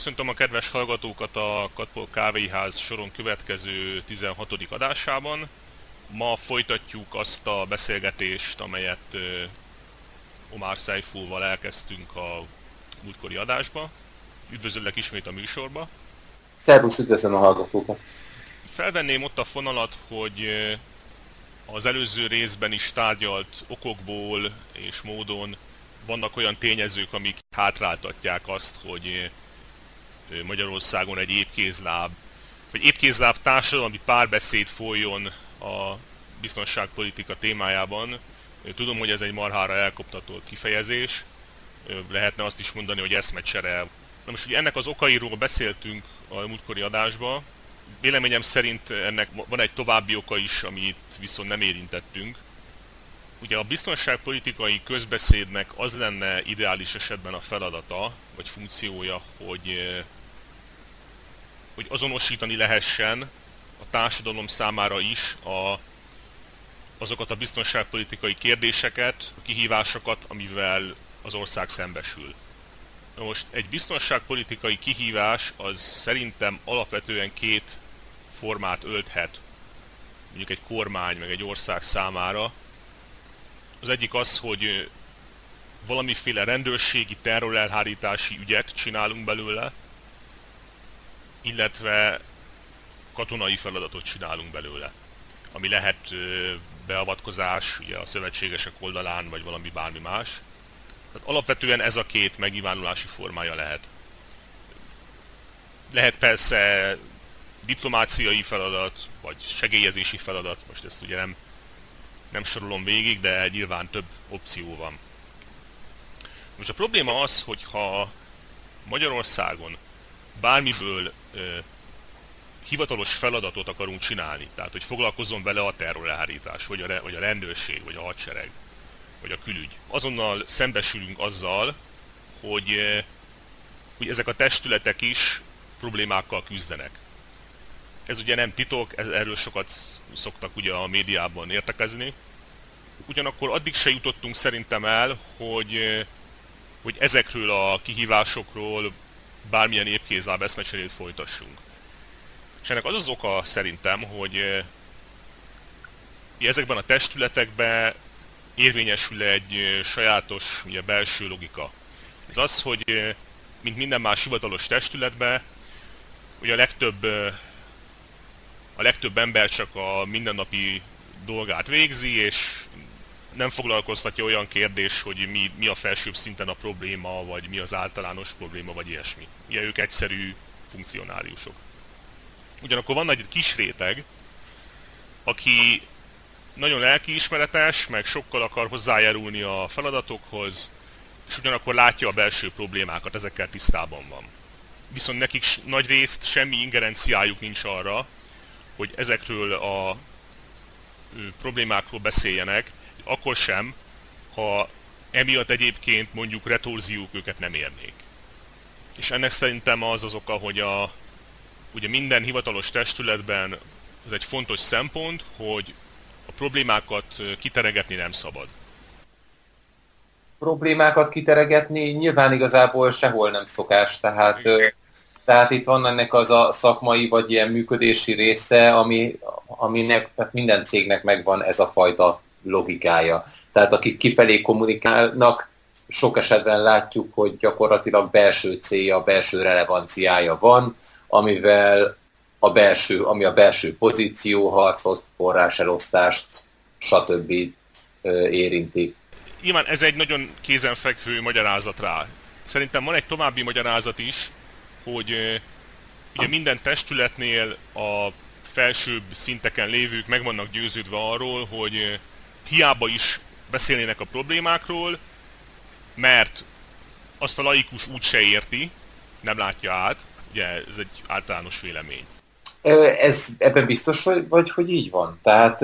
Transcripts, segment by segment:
Köszöntöm a kedves hallgatókat a Katpol Kávéház soron következő 16. adásában. Ma folytatjuk azt a beszélgetést, amelyet Omar Seifulval elkezdtünk a múltkori adásba. Üdvözöllek ismét a műsorba. Szervusz, üdvözlöm a hallgatókat. Felvenném ott a fonalat, hogy az előző részben is tárgyalt okokból és módon vannak olyan tényezők, amik hátráltatják azt, hogy Magyarországon egy épkézláb, vagy épkézláb társadalmi párbeszéd folyjon a biztonságpolitika témájában. Tudom, hogy ez egy marhára elkoptató kifejezés, lehetne azt is mondani, hogy eszmecsere. Na most ugye ennek az okairól beszéltünk a múltkori adásban, véleményem szerint ennek van egy további oka is, amit viszont nem érintettünk. Ugye a biztonságpolitikai közbeszédnek az lenne ideális esetben a feladata, vagy funkciója, hogy hogy azonosítani lehessen a társadalom számára is a, azokat a biztonságpolitikai kérdéseket, a kihívásokat, amivel az ország szembesül. Na most egy biztonságpolitikai kihívás az szerintem alapvetően két formát ölthet, mondjuk egy kormány meg egy ország számára. Az egyik az, hogy valamiféle rendőrségi terrorelhárítási ügyet csinálunk belőle, illetve katonai feladatot csinálunk belőle, ami lehet beavatkozás ugye a szövetségesek oldalán, vagy valami bármi más. Tehát alapvetően ez a két megnyilvánulási formája lehet. Lehet persze diplomáciai feladat, vagy segélyezési feladat, most ezt ugye nem, nem sorolom végig, de nyilván több opció van. Most a probléma az, hogyha Magyarországon bármiből ö, hivatalos feladatot akarunk csinálni, tehát hogy foglalkozzon vele a terrorelhárítás, vagy a, vagy a rendőrség, vagy a hadsereg, vagy a külügy. Azonnal szembesülünk azzal, hogy, hogy ezek a testületek is problémákkal küzdenek. Ez ugye nem titok, erről sokat szoktak ugye a médiában értekezni. Ugyanakkor addig se jutottunk szerintem el, hogy, hogy ezekről a kihívásokról bármilyen épkézláb eszmecserét folytassunk. És ennek az az oka szerintem, hogy eh, ezekben a testületekben érvényesül egy eh, sajátos ugye, belső logika. Ez az, hogy eh, mint minden más hivatalos testületben, ugye a legtöbb, a legtöbb ember csak a mindennapi dolgát végzi, és nem foglalkoztatja olyan kérdés, hogy mi, mi a felsőbb szinten a probléma, vagy mi az általános probléma, vagy ilyesmi. Ugye ők egyszerű funkcionáriusok. Ugyanakkor van egy kis réteg, aki nagyon lelkiismeretes, meg sokkal akar hozzájárulni a feladatokhoz, és ugyanakkor látja a belső problémákat, ezekkel tisztában van. Viszont nekik nagy részt semmi ingerenciájuk nincs arra, hogy ezekről a problémákról beszéljenek, akkor sem, ha emiatt egyébként mondjuk retorziók őket nem érnék. És ennek szerintem az az oka, hogy a, ugye minden hivatalos testületben ez egy fontos szempont, hogy a problémákat kiteregetni nem szabad. Problémákat kiteregetni nyilván igazából sehol nem szokás, tehát, tehát itt van ennek az a szakmai vagy ilyen működési része, ami, aminek tehát minden cégnek megvan ez a fajta logikája. Tehát akik kifelé kommunikálnak, sok esetben látjuk, hogy gyakorlatilag belső célja, belső relevanciája van, amivel a belső, ami a belső pozíció, harcot, forráselosztást, stb. érinti. Nyilván ez egy nagyon kézenfekvő magyarázat rá. Szerintem van egy további magyarázat is, hogy ugye minden testületnél a felsőbb szinteken lévők meg vannak győződve arról, hogy hiába is beszélnének a problémákról, mert azt a laikus úgy se érti, nem látja át, ugye ez egy általános vélemény. Ez, ebben biztos vagy, vagy, hogy így van? Tehát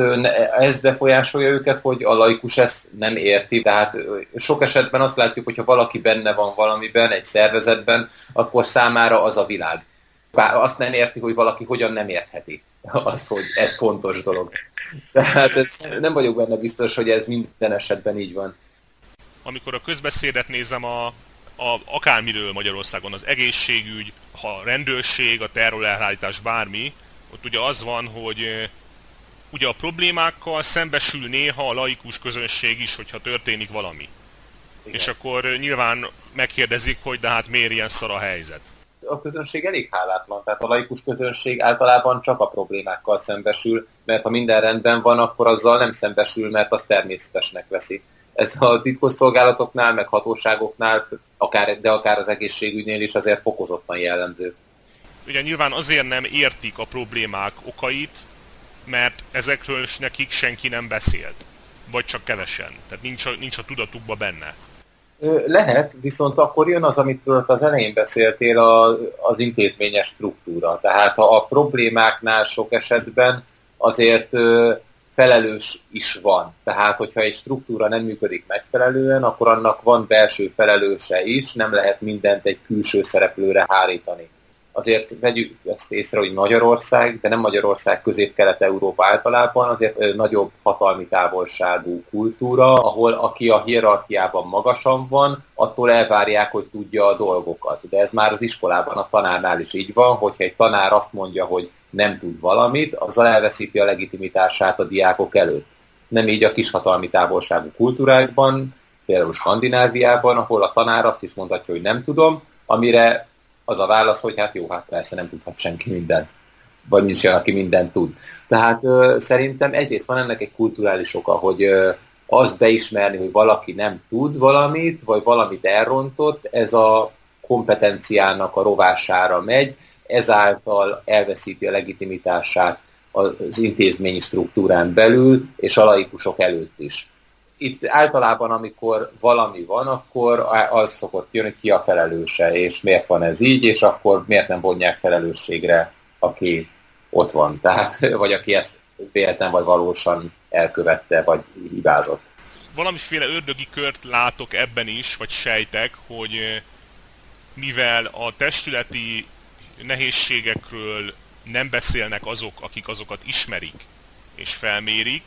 ez befolyásolja őket, hogy a laikus ezt nem érti. Tehát sok esetben azt látjuk, hogy ha valaki benne van valamiben, egy szervezetben, akkor számára az a világ. Bár azt nem érti, hogy valaki hogyan nem értheti azt, hogy ez fontos dolog. Tehát ez, nem vagyok benne biztos, hogy ez minden esetben így van. Amikor a közbeszédet nézem a a, akármiről Magyarországon, az egészségügy, ha a rendőrség, a terrorelhárítás, bármi, ott ugye az van, hogy ugye a problémákkal szembesül néha a laikus közönség is, hogyha történik valami. Igen. És akkor nyilván megkérdezik, hogy de hát miért ilyen szar a helyzet. A közönség elég hálátlan, tehát a laikus közönség általában csak a problémákkal szembesül, mert ha minden rendben van, akkor azzal nem szembesül, mert az természetesnek veszi. Ez a titkosszolgálatoknál, meg hatóságoknál, akár, de akár az egészségügynél is azért fokozottan jellemző. Ugye nyilván azért nem értik a problémák okait, mert ezekről nekik senki nem beszélt. Vagy csak kevesen. Tehát nincs a, nincs a tudatukba benne. Lehet, viszont akkor jön az, amit az elején beszéltél, a, az intézményes struktúra. Tehát ha a problémáknál sok esetben azért felelős is van. Tehát, hogyha egy struktúra nem működik megfelelően, akkor annak van belső felelőse is, nem lehet mindent egy külső szereplőre hárítani azért vegyük ezt észre, hogy Magyarország, de nem Magyarország, közép-kelet-európa általában, azért nagyobb hatalmi távolságú kultúra, ahol aki a hierarchiában magasan van, attól elvárják, hogy tudja a dolgokat. De ez már az iskolában a tanárnál is így van, hogyha egy tanár azt mondja, hogy nem tud valamit, azzal elveszíti a legitimitását a diákok előtt. Nem így a kishatalmi távolságú kultúrákban, például Skandináviában, ahol a tanár azt is mondhatja, hogy nem tudom, amire az a válasz, hogy hát jó, hát persze nem tudhat senki mindent. Vagy nincs olyan, aki mindent tud. Tehát ö, szerintem egyrészt van ennek egy kulturális oka, hogy ö, azt beismerni, hogy valaki nem tud valamit, vagy valamit elrontott, ez a kompetenciának a rovására megy, ezáltal elveszíti a legitimitását az intézményi struktúrán belül, és a laikusok előtt is itt általában, amikor valami van, akkor az szokott jönni, ki a felelőse, és miért van ez így, és akkor miért nem vonják felelősségre, aki ott van, tehát, vagy aki ezt véletlen vagy valósan elkövette, vagy hibázott. Valamiféle ördögi kört látok ebben is, vagy sejtek, hogy mivel a testületi nehézségekről nem beszélnek azok, akik azokat ismerik és felmérik,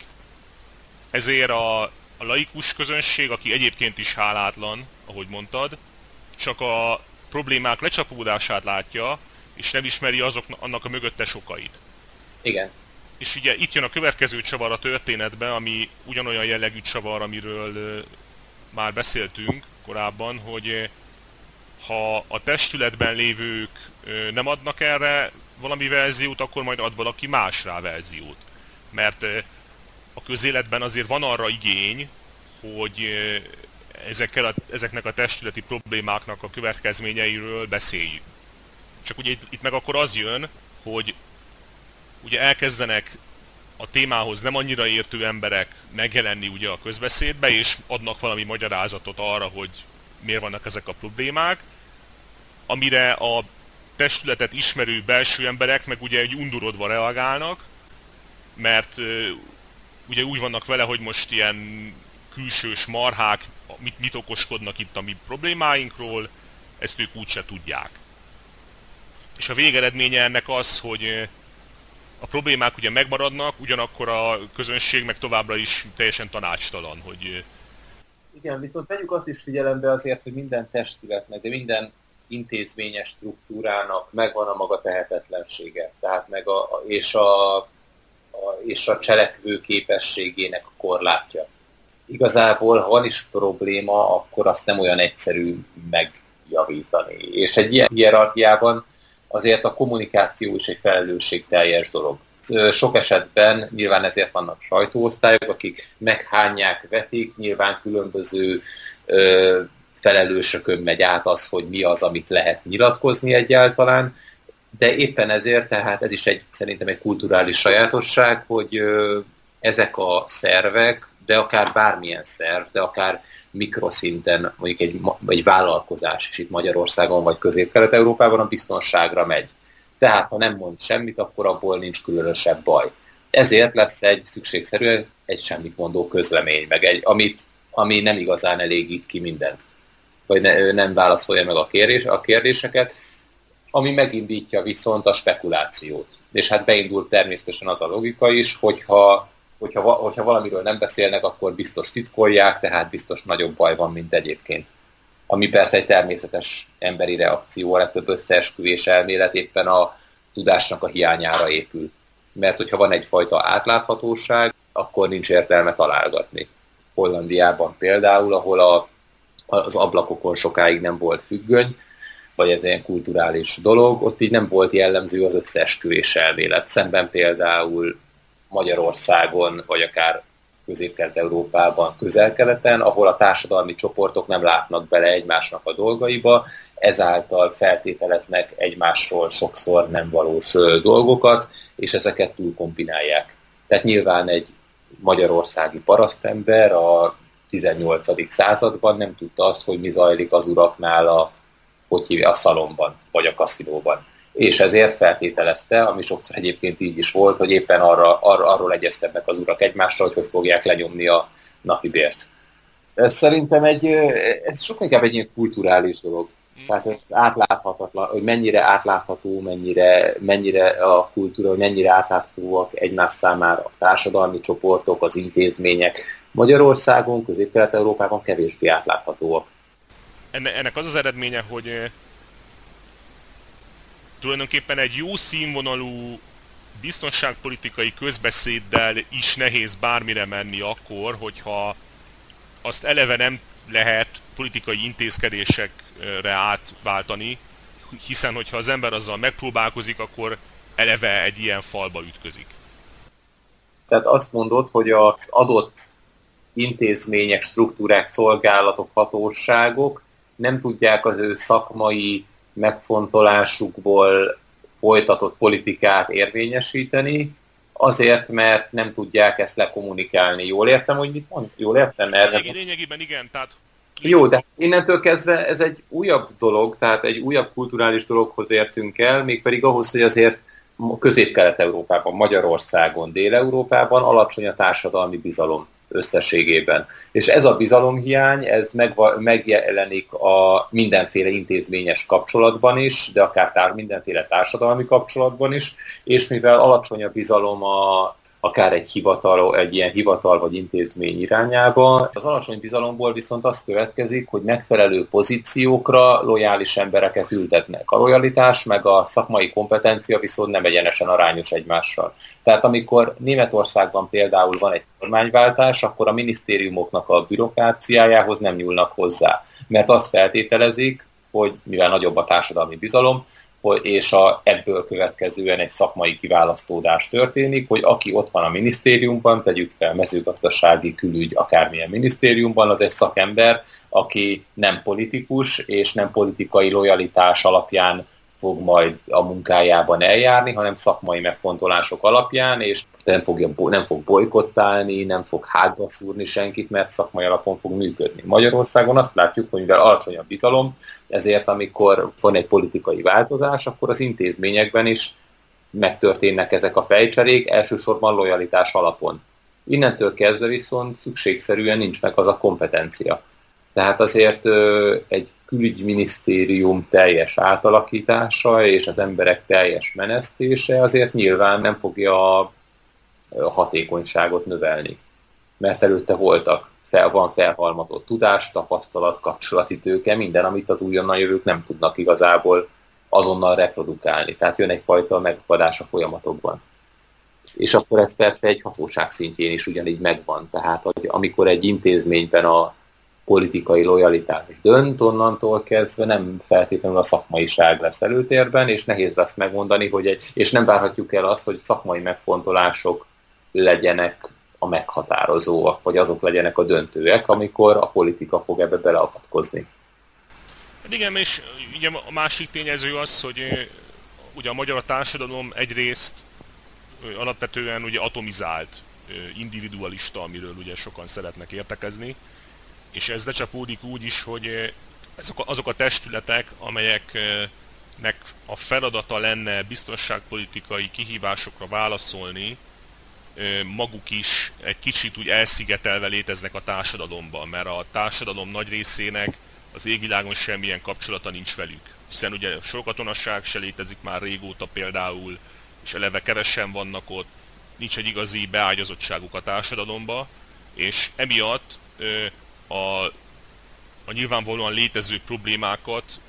ezért a a laikus közönség, aki egyébként is hálátlan, ahogy mondtad, csak a problémák lecsapódását látja, és nem ismeri azok, annak a mögöttes okait. Igen. És ugye itt jön a következő csavar a történetbe, ami ugyanolyan jellegű csavar, amiről már beszéltünk korábban, hogy ha a testületben lévők nem adnak erre valami verziót, akkor majd ad valaki más rá verziót. Mert a közéletben azért van arra igény, hogy ezekkel a, ezeknek a testületi problémáknak a következményeiről beszéljük. Csak ugye itt, itt meg akkor az jön, hogy ugye elkezdenek a témához nem annyira értő emberek megjelenni ugye a közbeszédbe, és adnak valami magyarázatot arra, hogy miért vannak ezek a problémák, amire a testületet ismerő belső emberek meg ugye egy undurodva reagálnak, mert ugye úgy vannak vele, hogy most ilyen külsős marhák mit, mit okoskodnak itt a mi problémáinkról, ezt ők úgyse tudják. És a végeredménye ennek az, hogy a problémák ugye megmaradnak, ugyanakkor a közönség meg továbbra is teljesen tanácstalan, hogy... Igen, viszont vegyük azt is figyelembe azért, hogy minden testületnek, de minden intézményes struktúrának megvan a maga tehetetlensége, tehát meg a, és a és a cselekvő képességének a korlátja. Igazából, ha van is probléma, akkor azt nem olyan egyszerű megjavítani. És egy ilyen hierarchiában azért a kommunikáció is egy felelősségteljes dolog. Sok esetben nyilván ezért vannak sajtóosztályok, akik meghányják, vetik, nyilván különböző ö, felelősökön megy át az, hogy mi az, amit lehet nyilatkozni egyáltalán, de éppen ezért, tehát ez is egy, szerintem egy kulturális sajátosság, hogy ezek a szervek, de akár bármilyen szerv, de akár mikroszinten, mondjuk egy, egy vállalkozás is itt Magyarországon vagy Közép-Kelet-Európában a biztonságra megy. Tehát, ha nem mond semmit, akkor abból nincs különösebb baj. Ezért lesz egy szükségszerű egy semmit mondó közlemény, meg egy, amit, ami nem igazán elégít ki mindent, vagy ne, nem válaszolja meg a, kérdés, a kérdéseket, ami megindítja viszont a spekulációt. És hát beindul természetesen az a logika is, hogyha, hogyha, hogyha valamiről nem beszélnek, akkor biztos titkolják, tehát biztos nagyobb baj van, mint egyébként. ami persze egy természetes emberi reakció, a legtöbb összeesküvés elmélet éppen a tudásnak a hiányára épül. Mert hogyha van egyfajta átláthatóság, akkor nincs értelme találgatni. Hollandiában például, ahol a, az ablakokon sokáig nem volt függöny, vagy ez ilyen kulturális dolog, ott így nem volt jellemző az összeesküvés elmélet. Szemben például Magyarországon, vagy akár közép-kelet-európában, közel-keleten, ahol a társadalmi csoportok nem látnak bele egymásnak a dolgaiba, ezáltal feltételeznek egymásról sokszor nem valós dolgokat, és ezeket túl kombinálják. Tehát nyilván egy magyarországi parasztember a 18. században nem tudta azt, hogy mi zajlik az uraknál a, hogy hívja, a szalomban, vagy a kaszinóban és ezért feltételezte, ami sokszor egyébként így is volt, hogy éppen arra, arra, arról egyeztetnek az urak egymással, hogy hogy fogják lenyomni a napi bért. Ez szerintem egy, ez sokkal inkább egy ilyen kulturális dolog. Tehát ez átláthatatlan, hogy mennyire átlátható, mennyire, mennyire a kultúra, hogy mennyire átláthatóak egymás számára a társadalmi csoportok, az intézmények. Magyarországon, Közép-Kelet-Európában kevésbé átláthatóak. Ennek az az eredménye, hogy tulajdonképpen egy jó színvonalú biztonságpolitikai közbeszéddel is nehéz bármire menni akkor, hogyha azt eleve nem lehet politikai intézkedésekre átváltani, hiszen hogyha az ember azzal megpróbálkozik, akkor eleve egy ilyen falba ütközik. Tehát azt mondod, hogy az adott intézmények, struktúrák, szolgálatok, hatóságok nem tudják az ő szakmai megfontolásukból folytatott politikát érvényesíteni, azért, mert nem tudják ezt lekommunikálni. Jól értem, hogy mit mond? Jól értem? Erre... Lényeg, lényegében igen, tehát... Jó, de innentől kezdve ez egy újabb dolog, tehát egy újabb kulturális dologhoz értünk el, mégpedig ahhoz, hogy azért Közép-Kelet-Európában, Magyarországon, Dél-Európában alacsony a társadalmi bizalom összességében. És ez a bizalomhiány, ez megva, megjelenik a mindenféle intézményes kapcsolatban is, de akár tár, mindenféle társadalmi kapcsolatban is, és mivel alacsony a bizalom a akár egy hivatal, egy ilyen hivatal vagy intézmény irányába. Az alacsony bizalomból viszont az következik, hogy megfelelő pozíciókra lojális embereket ültetnek. A lojalitás meg a szakmai kompetencia viszont nem egyenesen arányos egymással. Tehát amikor Németországban például van egy kormányváltás, akkor a minisztériumoknak a bürokráciájához nem nyúlnak hozzá, mert azt feltételezik, hogy mivel nagyobb a társadalmi bizalom, és a, ebből következően egy szakmai kiválasztódás történik, hogy aki ott van a minisztériumban, tegyük fel mezőgazdasági külügy akármilyen minisztériumban, az egy szakember, aki nem politikus és nem politikai lojalitás alapján fog majd a munkájában eljárni, hanem szakmai megfontolások alapján, és nem, fogja, nem fog bolykottálni, nem fog hátba szúrni senkit, mert szakmai alapon fog működni. Magyarországon azt látjuk, hogy mivel alacsony a bizalom, ezért amikor van egy politikai változás, akkor az intézményekben is megtörténnek ezek a fejcserék, elsősorban lojalitás alapon. Innentől kezdve viszont szükségszerűen nincs meg az a kompetencia. Tehát azért egy külügyminisztérium teljes átalakítása és az emberek teljes menesztése azért nyilván nem fogja a hatékonyságot növelni. Mert előtte voltak, fel, van felhalmazott tudás, tapasztalat, kapcsolati tőke, minden, amit az újonnan jövők nem tudnak igazából azonnal reprodukálni. Tehát jön egyfajta megadás a folyamatokban. És akkor ez persze egy hatóság szintjén is ugyanígy megvan. Tehát, hogy amikor egy intézményben a politikai lojalitás dönt, onnantól kezdve nem feltétlenül a szakmaiság lesz előtérben, és nehéz lesz megmondani, hogy egy, és nem várhatjuk el azt, hogy szakmai megfontolások legyenek a meghatározóak, vagy azok legyenek a döntőek, amikor a politika fog ebbe beleavatkozni. Hát igen, és ugye a másik tényező az, hogy ugye a magyar társadalom egyrészt alapvetően ugye atomizált, individualista, amiről ugye sokan szeretnek értekezni, és ez lecsapódik úgy is, hogy a, azok a testületek, amelyeknek a feladata lenne biztonságpolitikai kihívásokra válaszolni, maguk is egy kicsit úgy elszigetelve léteznek a társadalomban, mert a társadalom nagy részének az égvilágon semmilyen kapcsolata nincs velük. Hiszen ugye sok katonasság se létezik már régóta például, és eleve kevesen vannak ott, nincs egy igazi beágyazottságuk a társadalomba, és emiatt a, a nyilvánvalóan létező problémákat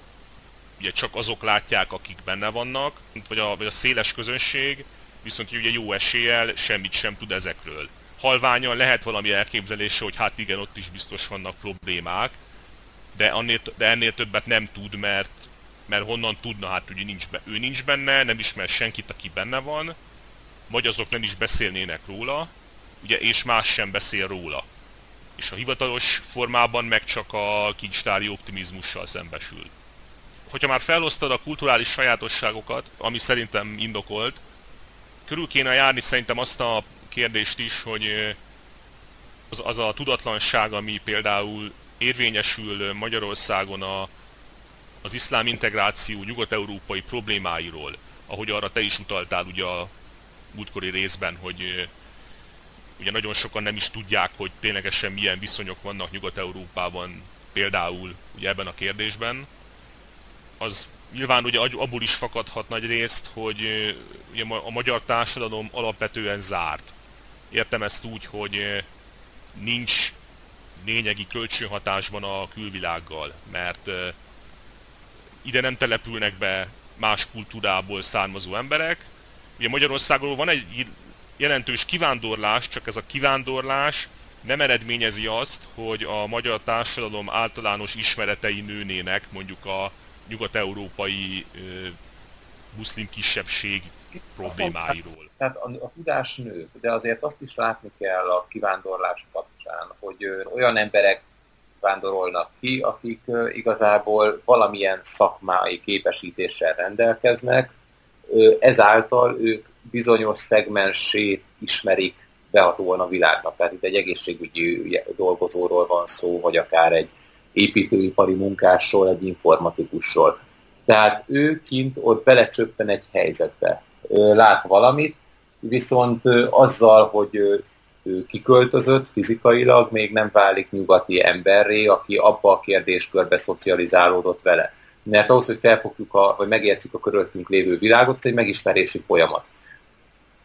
ugye csak azok látják, akik benne vannak, vagy a, vagy a széles közönség, viszont ugye jó eséllyel semmit sem tud ezekről. Halványan lehet valami elképzelése, hogy hát igen, ott is biztos vannak problémák, de, annél, de ennél többet nem tud, mert, mert honnan tudna, hát ugye nincs be, ő nincs benne, nem ismer senkit, aki benne van, vagy azok nem is beszélnének róla, ugye, és más sem beszél róla. És a hivatalos formában meg csak a kincstári optimizmussal szembesül. Hogyha már felosztad a kulturális sajátosságokat, ami szerintem indokolt, körül kéne járni szerintem azt a kérdést is, hogy az, az a tudatlanság, ami például érvényesül Magyarországon a, az iszlám integráció nyugat-európai problémáiról, ahogy arra te is utaltál ugye a múltkori részben, hogy ugye nagyon sokan nem is tudják, hogy ténylegesen milyen viszonyok vannak Nyugat-Európában például ugye ebben a kérdésben, az nyilván ugye abból is fakadhat nagy részt, hogy ugye a magyar társadalom alapvetően zárt. Értem ezt úgy, hogy nincs lényegi kölcsönhatásban a külvilággal, mert ide nem települnek be más kultúrából származó emberek. Ugye Magyarországon van egy jelentős kivándorlás, csak ez a kivándorlás nem eredményezi azt, hogy a magyar társadalom általános ismeretei nőnének mondjuk a nyugat-európai muszlim kisebbség problémáiról. Tehát a, a tudás nő, de azért azt is látni kell a kivándorlás kapcsán, hogy olyan emberek vándorolnak ki, akik igazából valamilyen szakmai képesítéssel rendelkeznek, ezáltal ők bizonyos szegmensét ismerik behatóan a világnak. Tehát itt egy egészségügyi dolgozóról van szó, vagy akár egy építőipari munkásról, egy informatikusról. Tehát ő kint ott belecsöppen egy helyzetbe, lát valamit, viszont azzal, hogy ő kiköltözött fizikailag, még nem válik nyugati emberré, aki abba a kérdéskörbe szocializálódott vele. Mert ahhoz, hogy felfogjuk, a, vagy megértsük a körülöttünk lévő világot, ez egy megismerési folyamat.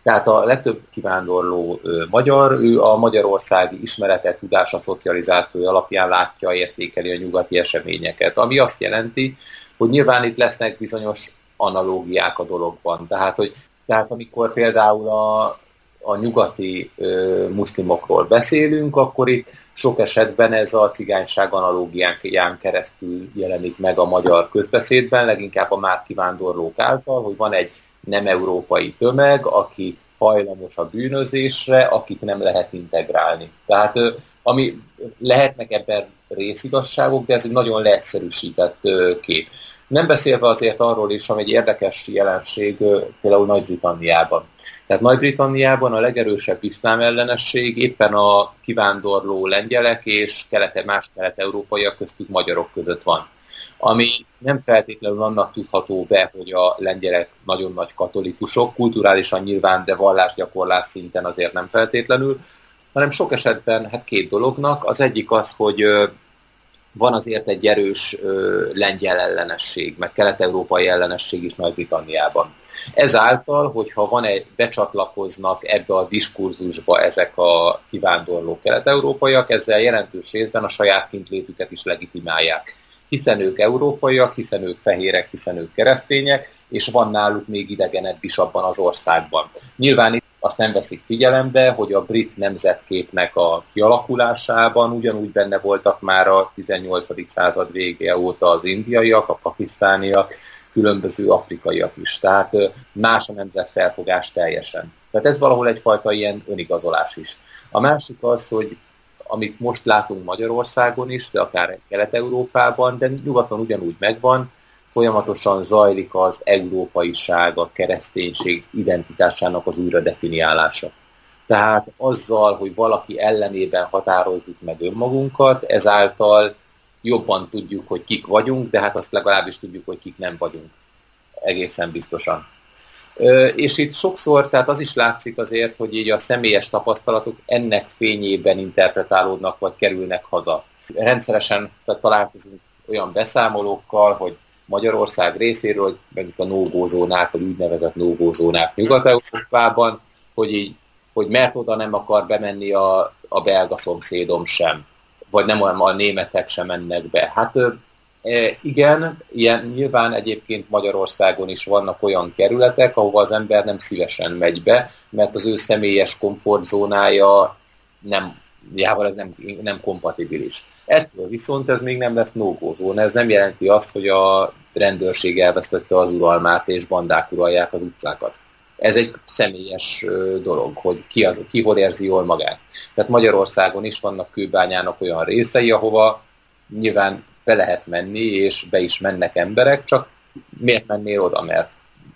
Tehát a legtöbb kivándorló magyar, ő a magyarországi ismeretet, tudása, szocializáció alapján látja, értékeli a nyugati eseményeket, ami azt jelenti, hogy nyilván itt lesznek bizonyos analógiák a dologban. Tehát, hogy, tehát amikor például a, a nyugati ö, muszlimokról beszélünk, akkor itt sok esetben ez a cigányság analógián keresztül jelenik meg a magyar közbeszédben, leginkább a már kivándorlók által, hogy van egy nem európai tömeg, aki hajlamos a bűnözésre, akit nem lehet integrálni. Tehát ami lehetnek ebben részigasságok, de ez egy nagyon leegyszerűsített kép. Nem beszélve azért arról is, ami egy érdekes jelenség például Nagy-Britanniában. Tehát Nagy-Britanniában a legerősebb iszlám ellenesség éppen a kivándorló lengyelek és kelete, más kelet-európaiak köztük magyarok között van ami nem feltétlenül annak tudható be, hogy a lengyelek nagyon nagy katolikusok, kulturálisan nyilván, de vallásgyakorlás szinten azért nem feltétlenül, hanem sok esetben hát két dolognak. Az egyik az, hogy van azért egy erős lengyel ellenesség, meg kelet-európai ellenesség is Nagy-Britanniában. Ezáltal, hogyha van egy, becsatlakoznak ebbe a diskurzusba ezek a kivándorló kelet-európaiak, ezzel jelentős részben a saját kintlétüket is legitimálják hiszen ők európaiak, hiszen ők fehérek, hiszen ők keresztények, és van náluk még idegenebb is abban az országban. Nyilván itt azt nem veszik figyelembe, hogy a brit nemzetképnek a kialakulásában ugyanúgy benne voltak már a 18. század vége óta az indiaiak, a pakisztániak, különböző afrikaiak is. Tehát más a nemzetfelfogás teljesen. Tehát ez valahol egyfajta ilyen önigazolás is. A másik az, hogy amit most látunk Magyarországon is, de akár Kelet-Európában, de nyugaton ugyanúgy megvan, folyamatosan zajlik az európaiság, a kereszténység identitásának az újra definiálása. Tehát azzal, hogy valaki ellenében határozzuk meg önmagunkat, ezáltal jobban tudjuk, hogy kik vagyunk, de hát azt legalábbis tudjuk, hogy kik nem vagyunk. Egészen biztosan. És itt sokszor, tehát az is látszik azért, hogy így a személyes tapasztalatok ennek fényében interpretálódnak, vagy kerülnek haza. Rendszeresen találkozunk olyan beszámolókkal, hogy Magyarország részéről, hogy mondjuk a nógózónák, vagy úgynevezett nógózónák Nyugat-Európában, hogy így, hogy mert oda nem akar bemenni a, a belga szomszédom sem vagy nem olyan a németek sem mennek be. Hát igen, ilyen, nyilván egyébként Magyarországon is vannak olyan kerületek, ahova az ember nem szívesen megy be, mert az ő személyes komfortzónája nem, jával ez nem, nem kompatibilis. Ettől viszont ez még nem lesz no ez nem jelenti azt, hogy a rendőrség elvesztette az uralmát, és bandák uralják az utcákat. Ez egy személyes dolog, hogy ki, az, ki hol érzi jól magát. Tehát Magyarországon is vannak kőbányának olyan részei, ahova nyilván be lehet menni, és be is mennek emberek, csak miért mennél oda, mert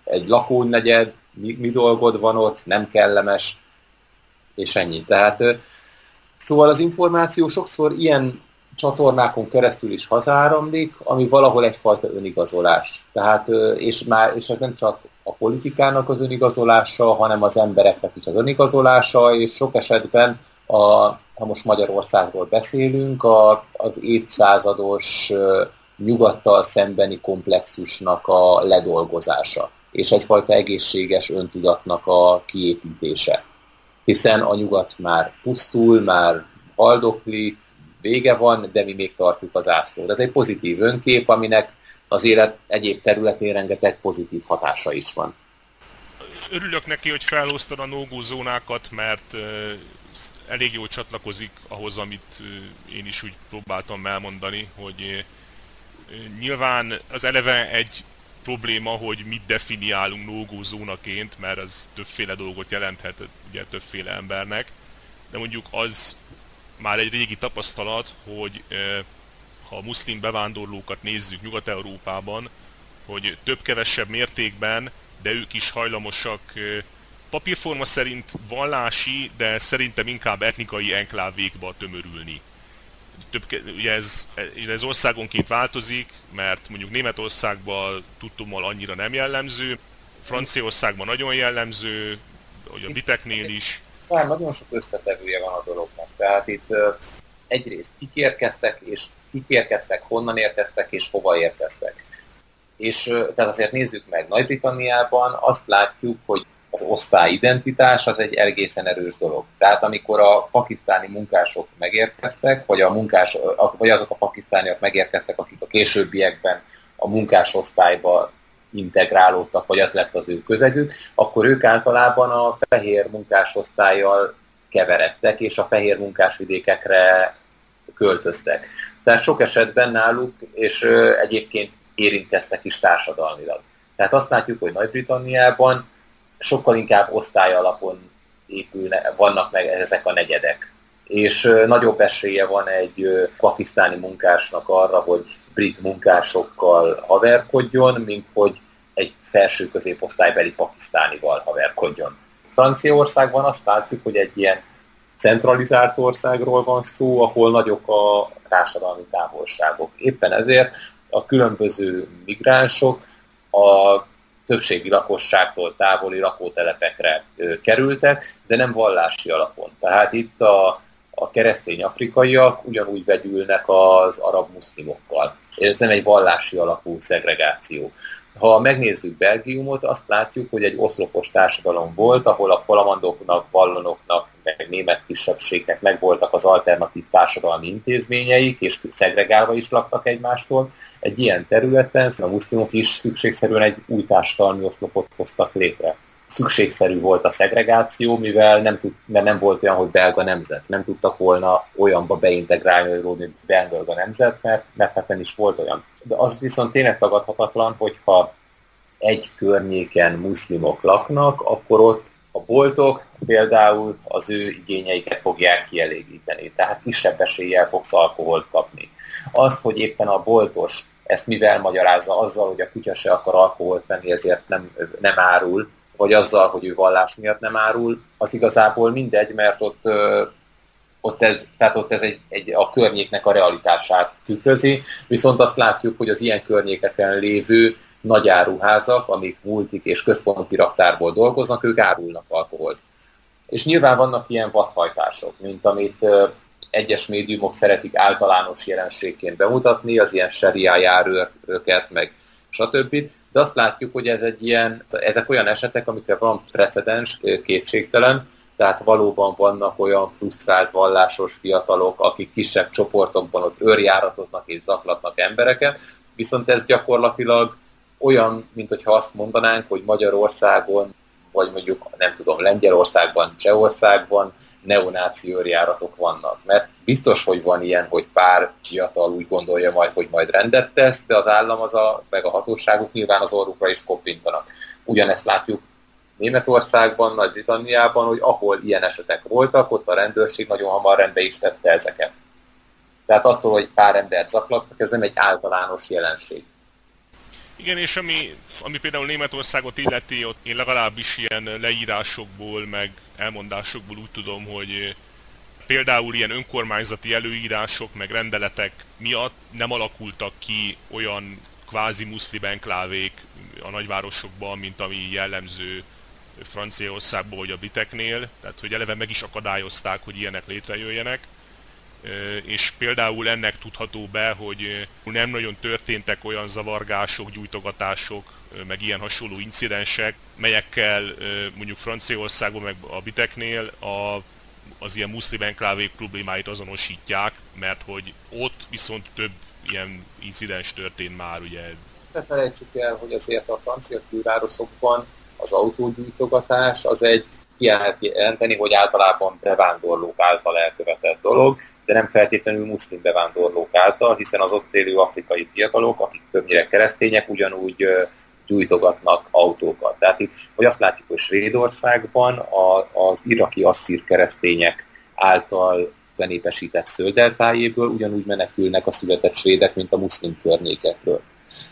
egy lakónegyed, mi, mi dolgod van ott, nem kellemes, és ennyi. Tehát szóval az információ sokszor ilyen csatornákon keresztül is hazáramlik, ami valahol egyfajta önigazolás. Tehát, és, már, és ez nem csak a politikának az önigazolása, hanem az embereknek is az önigazolása, és sok esetben, a, ha most Magyarországról beszélünk, a, az évszázados nyugattal szembeni komplexusnak a ledolgozása, és egyfajta egészséges öntudatnak a kiépítése. Hiszen a nyugat már pusztul, már haldoklik, vége van, de mi még tartjuk az ászlót. Ez egy pozitív önkép, aminek az élet egyéb területén rengeteg pozitív hatása is van. Örülök neki, hogy felhoztad a no zónákat, mert elég jól csatlakozik ahhoz, amit én is úgy próbáltam elmondani, hogy nyilván az eleve egy probléma, hogy mit definiálunk no zónaként, mert az többféle dolgot jelenthet ugye többféle embernek, de mondjuk az már egy régi tapasztalat, hogy ha a muszlim bevándorlókat nézzük Nyugat-Európában, hogy több-kevesebb mértékben, de ők is hajlamosak papírforma szerint vallási, de szerintem inkább etnikai enklávékba tömörülni. Több, ugye ez, ez országonként változik, mert mondjuk Németországban tudtommal annyira nem jellemző, Franciaországban nagyon jellemző, hogy a briteknél is. Már nagyon sok összetevője van a dolognak. Tehát itt egyrészt kik érkeztek, és kik érkeztek, honnan érkeztek, és hova érkeztek. És tehát azért nézzük meg, Nagy-Britanniában azt látjuk, hogy az osztályidentitás az egy egészen erős dolog. Tehát amikor a pakisztáni munkások megérkeztek, vagy, a munkás, vagy azok a pakisztániak megérkeztek, akik a későbbiekben a munkásosztályba integrálódtak, vagy az lett az ő közegük, akkor ők általában a fehér munkásosztályjal keveredtek, és a fehér munkásvidékekre költöztek. Tehát sok esetben náluk, és egyébként érintkeztek is társadalmilag. Tehát azt látjuk, hogy Nagy-Britanniában sokkal inkább osztály alapon épülne, vannak meg ezek a negyedek. És nagyobb esélye van egy pakisztáni munkásnak arra, hogy brit munkásokkal haverkodjon, mint hogy egy felső középosztálybeli pakisztánival haverkodjon. Franciaországban azt látjuk, hogy egy ilyen centralizált országról van szó, ahol nagyok a társadalmi távolságok. Éppen ezért a különböző migránsok a többségi lakosságtól távoli lakótelepekre kerültek, de nem vallási alapon. Tehát itt a, a keresztény afrikaiak ugyanúgy vegyülnek az arab muszlimokkal. Ez nem egy vallási alapú szegregáció. Ha megnézzük Belgiumot, azt látjuk, hogy egy oszlopos társadalom volt, ahol a palamandoknak, vallonoknak, meg német kisebbségnek megvoltak az alternatív társadalmi intézményeik, és szegregálva is laktak egymástól. Egy ilyen területen a muszlimok is szükségszerűen egy új társadalmi oszlopot hoztak létre szükségszerű volt a szegregáció, mivel nem, tud, mert nem volt olyan, hogy belga nemzet. Nem tudtak volna olyanba beintegrálni, hogy belga nemzet, mert, mert is volt olyan. De az viszont tényleg tagadhatatlan, hogyha egy környéken muszlimok laknak, akkor ott a boltok például az ő igényeiket fogják kielégíteni, tehát kisebb eséllyel fogsz alkoholt kapni. Azt, hogy éppen a boltos ezt mivel magyarázza azzal, hogy a kutya se akar alkoholt venni, ezért nem, nem árul, vagy azzal, hogy ő vallás miatt nem árul, az igazából mindegy, mert ott, ott ez, tehát ott ez egy, egy, a környéknek a realitását tükrözi, viszont azt látjuk, hogy az ilyen környékeken lévő nagy áruházak, amik multik és központi raktárból dolgoznak, ők árulnak alkoholt. És nyilván vannak ilyen vadhajtások, mint amit egyes médiumok szeretik általános jelenségként bemutatni, az ilyen seriá járőröket, meg stb de azt látjuk, hogy ez egy ilyen, ezek olyan esetek, amikre van precedens, kétségtelen, tehát valóban vannak olyan frusztrált vallásos fiatalok, akik kisebb csoportokban ott őrjáratoznak és zaklatnak embereket, viszont ez gyakorlatilag olyan, mint hogyha azt mondanánk, hogy Magyarországon, vagy mondjuk nem tudom, Lengyelországban, Csehországban neonáci őrjáratok vannak. Mert biztos, hogy van ilyen, hogy pár fiatal úgy gondolja majd, hogy majd rendet tesz, de az állam az a, meg a hatóságok nyilván az orrukra is koppintanak. Ugyanezt látjuk Németországban, Nagy-Britanniában, hogy ahol ilyen esetek voltak, ott a rendőrség nagyon hamar rendbe is tette ezeket. Tehát attól, hogy pár embert zaklattak, ez nem egy általános jelenség. Igen, és ami, ami például Németországot illeti, ott én legalábbis ilyen leírásokból, meg elmondásokból úgy tudom, hogy például ilyen önkormányzati előírások, meg rendeletek miatt nem alakultak ki olyan kvázi muszlim enklávék a nagyvárosokban, mint ami jellemző Franciaországban vagy a biteknél, tehát hogy eleve meg is akadályozták, hogy ilyenek létrejöjjenek és például ennek tudható be, hogy nem nagyon történtek olyan zavargások, gyújtogatások, meg ilyen hasonló incidensek, melyekkel mondjuk Franciaországban, meg a biteknél a, az ilyen muszlim enklávék problémáit azonosítják, mert hogy ott viszont több ilyen incidens történt már, ugye. Ne felejtsük el, hogy azért a francia külvárosokban az autógyújtogatás az egy kijelenti jelenteni, hogy általában bevándorlók által elkövetett dolog, de nem feltétlenül muszlim bevándorlók által, hiszen az ott élő afrikai fiatalok, akik többnyire keresztények, ugyanúgy gyújtogatnak autókat. Tehát itt, hogy azt látjuk, hogy Svédországban a, az iraki asszír keresztények által benépesített szöldeltájéből ugyanúgy menekülnek a született svédek, mint a muszlim környékekről.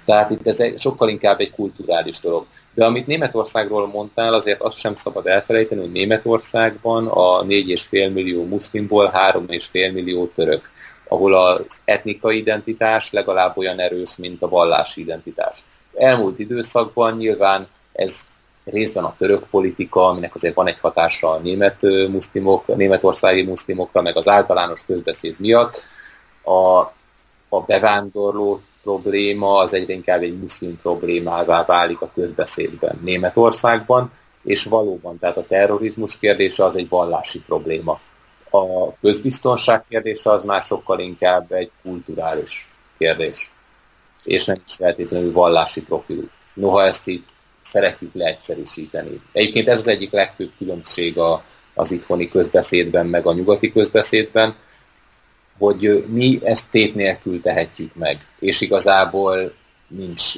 Tehát itt ez sokkal inkább egy kulturális dolog. De amit Németországról mondtál, azért azt sem szabad elfelejteni, hogy Németországban a 4,5 millió muszlimból 3,5 millió török, ahol az etnikai identitás legalább olyan erős, mint a vallási identitás. Elmúlt időszakban nyilván ez részben a török politika, aminek azért van egy hatása a német muszlimok, a németországi muszlimokra, meg az általános közbeszéd miatt. A, a bevándorló probléma az egyre inkább egy muszlim problémává válik a közbeszédben Németországban, és valóban, tehát a terrorizmus kérdése az egy vallási probléma. A közbiztonság kérdése az már sokkal inkább egy kulturális kérdés, és nem is feltétlenül vallási profilú. Noha ezt itt szeretjük leegyszerűsíteni. Egyébként ez az egyik legfőbb különbség a, az itthoni közbeszédben, meg a nyugati közbeszédben, hogy mi ezt tét nélkül tehetjük meg, és igazából nincs,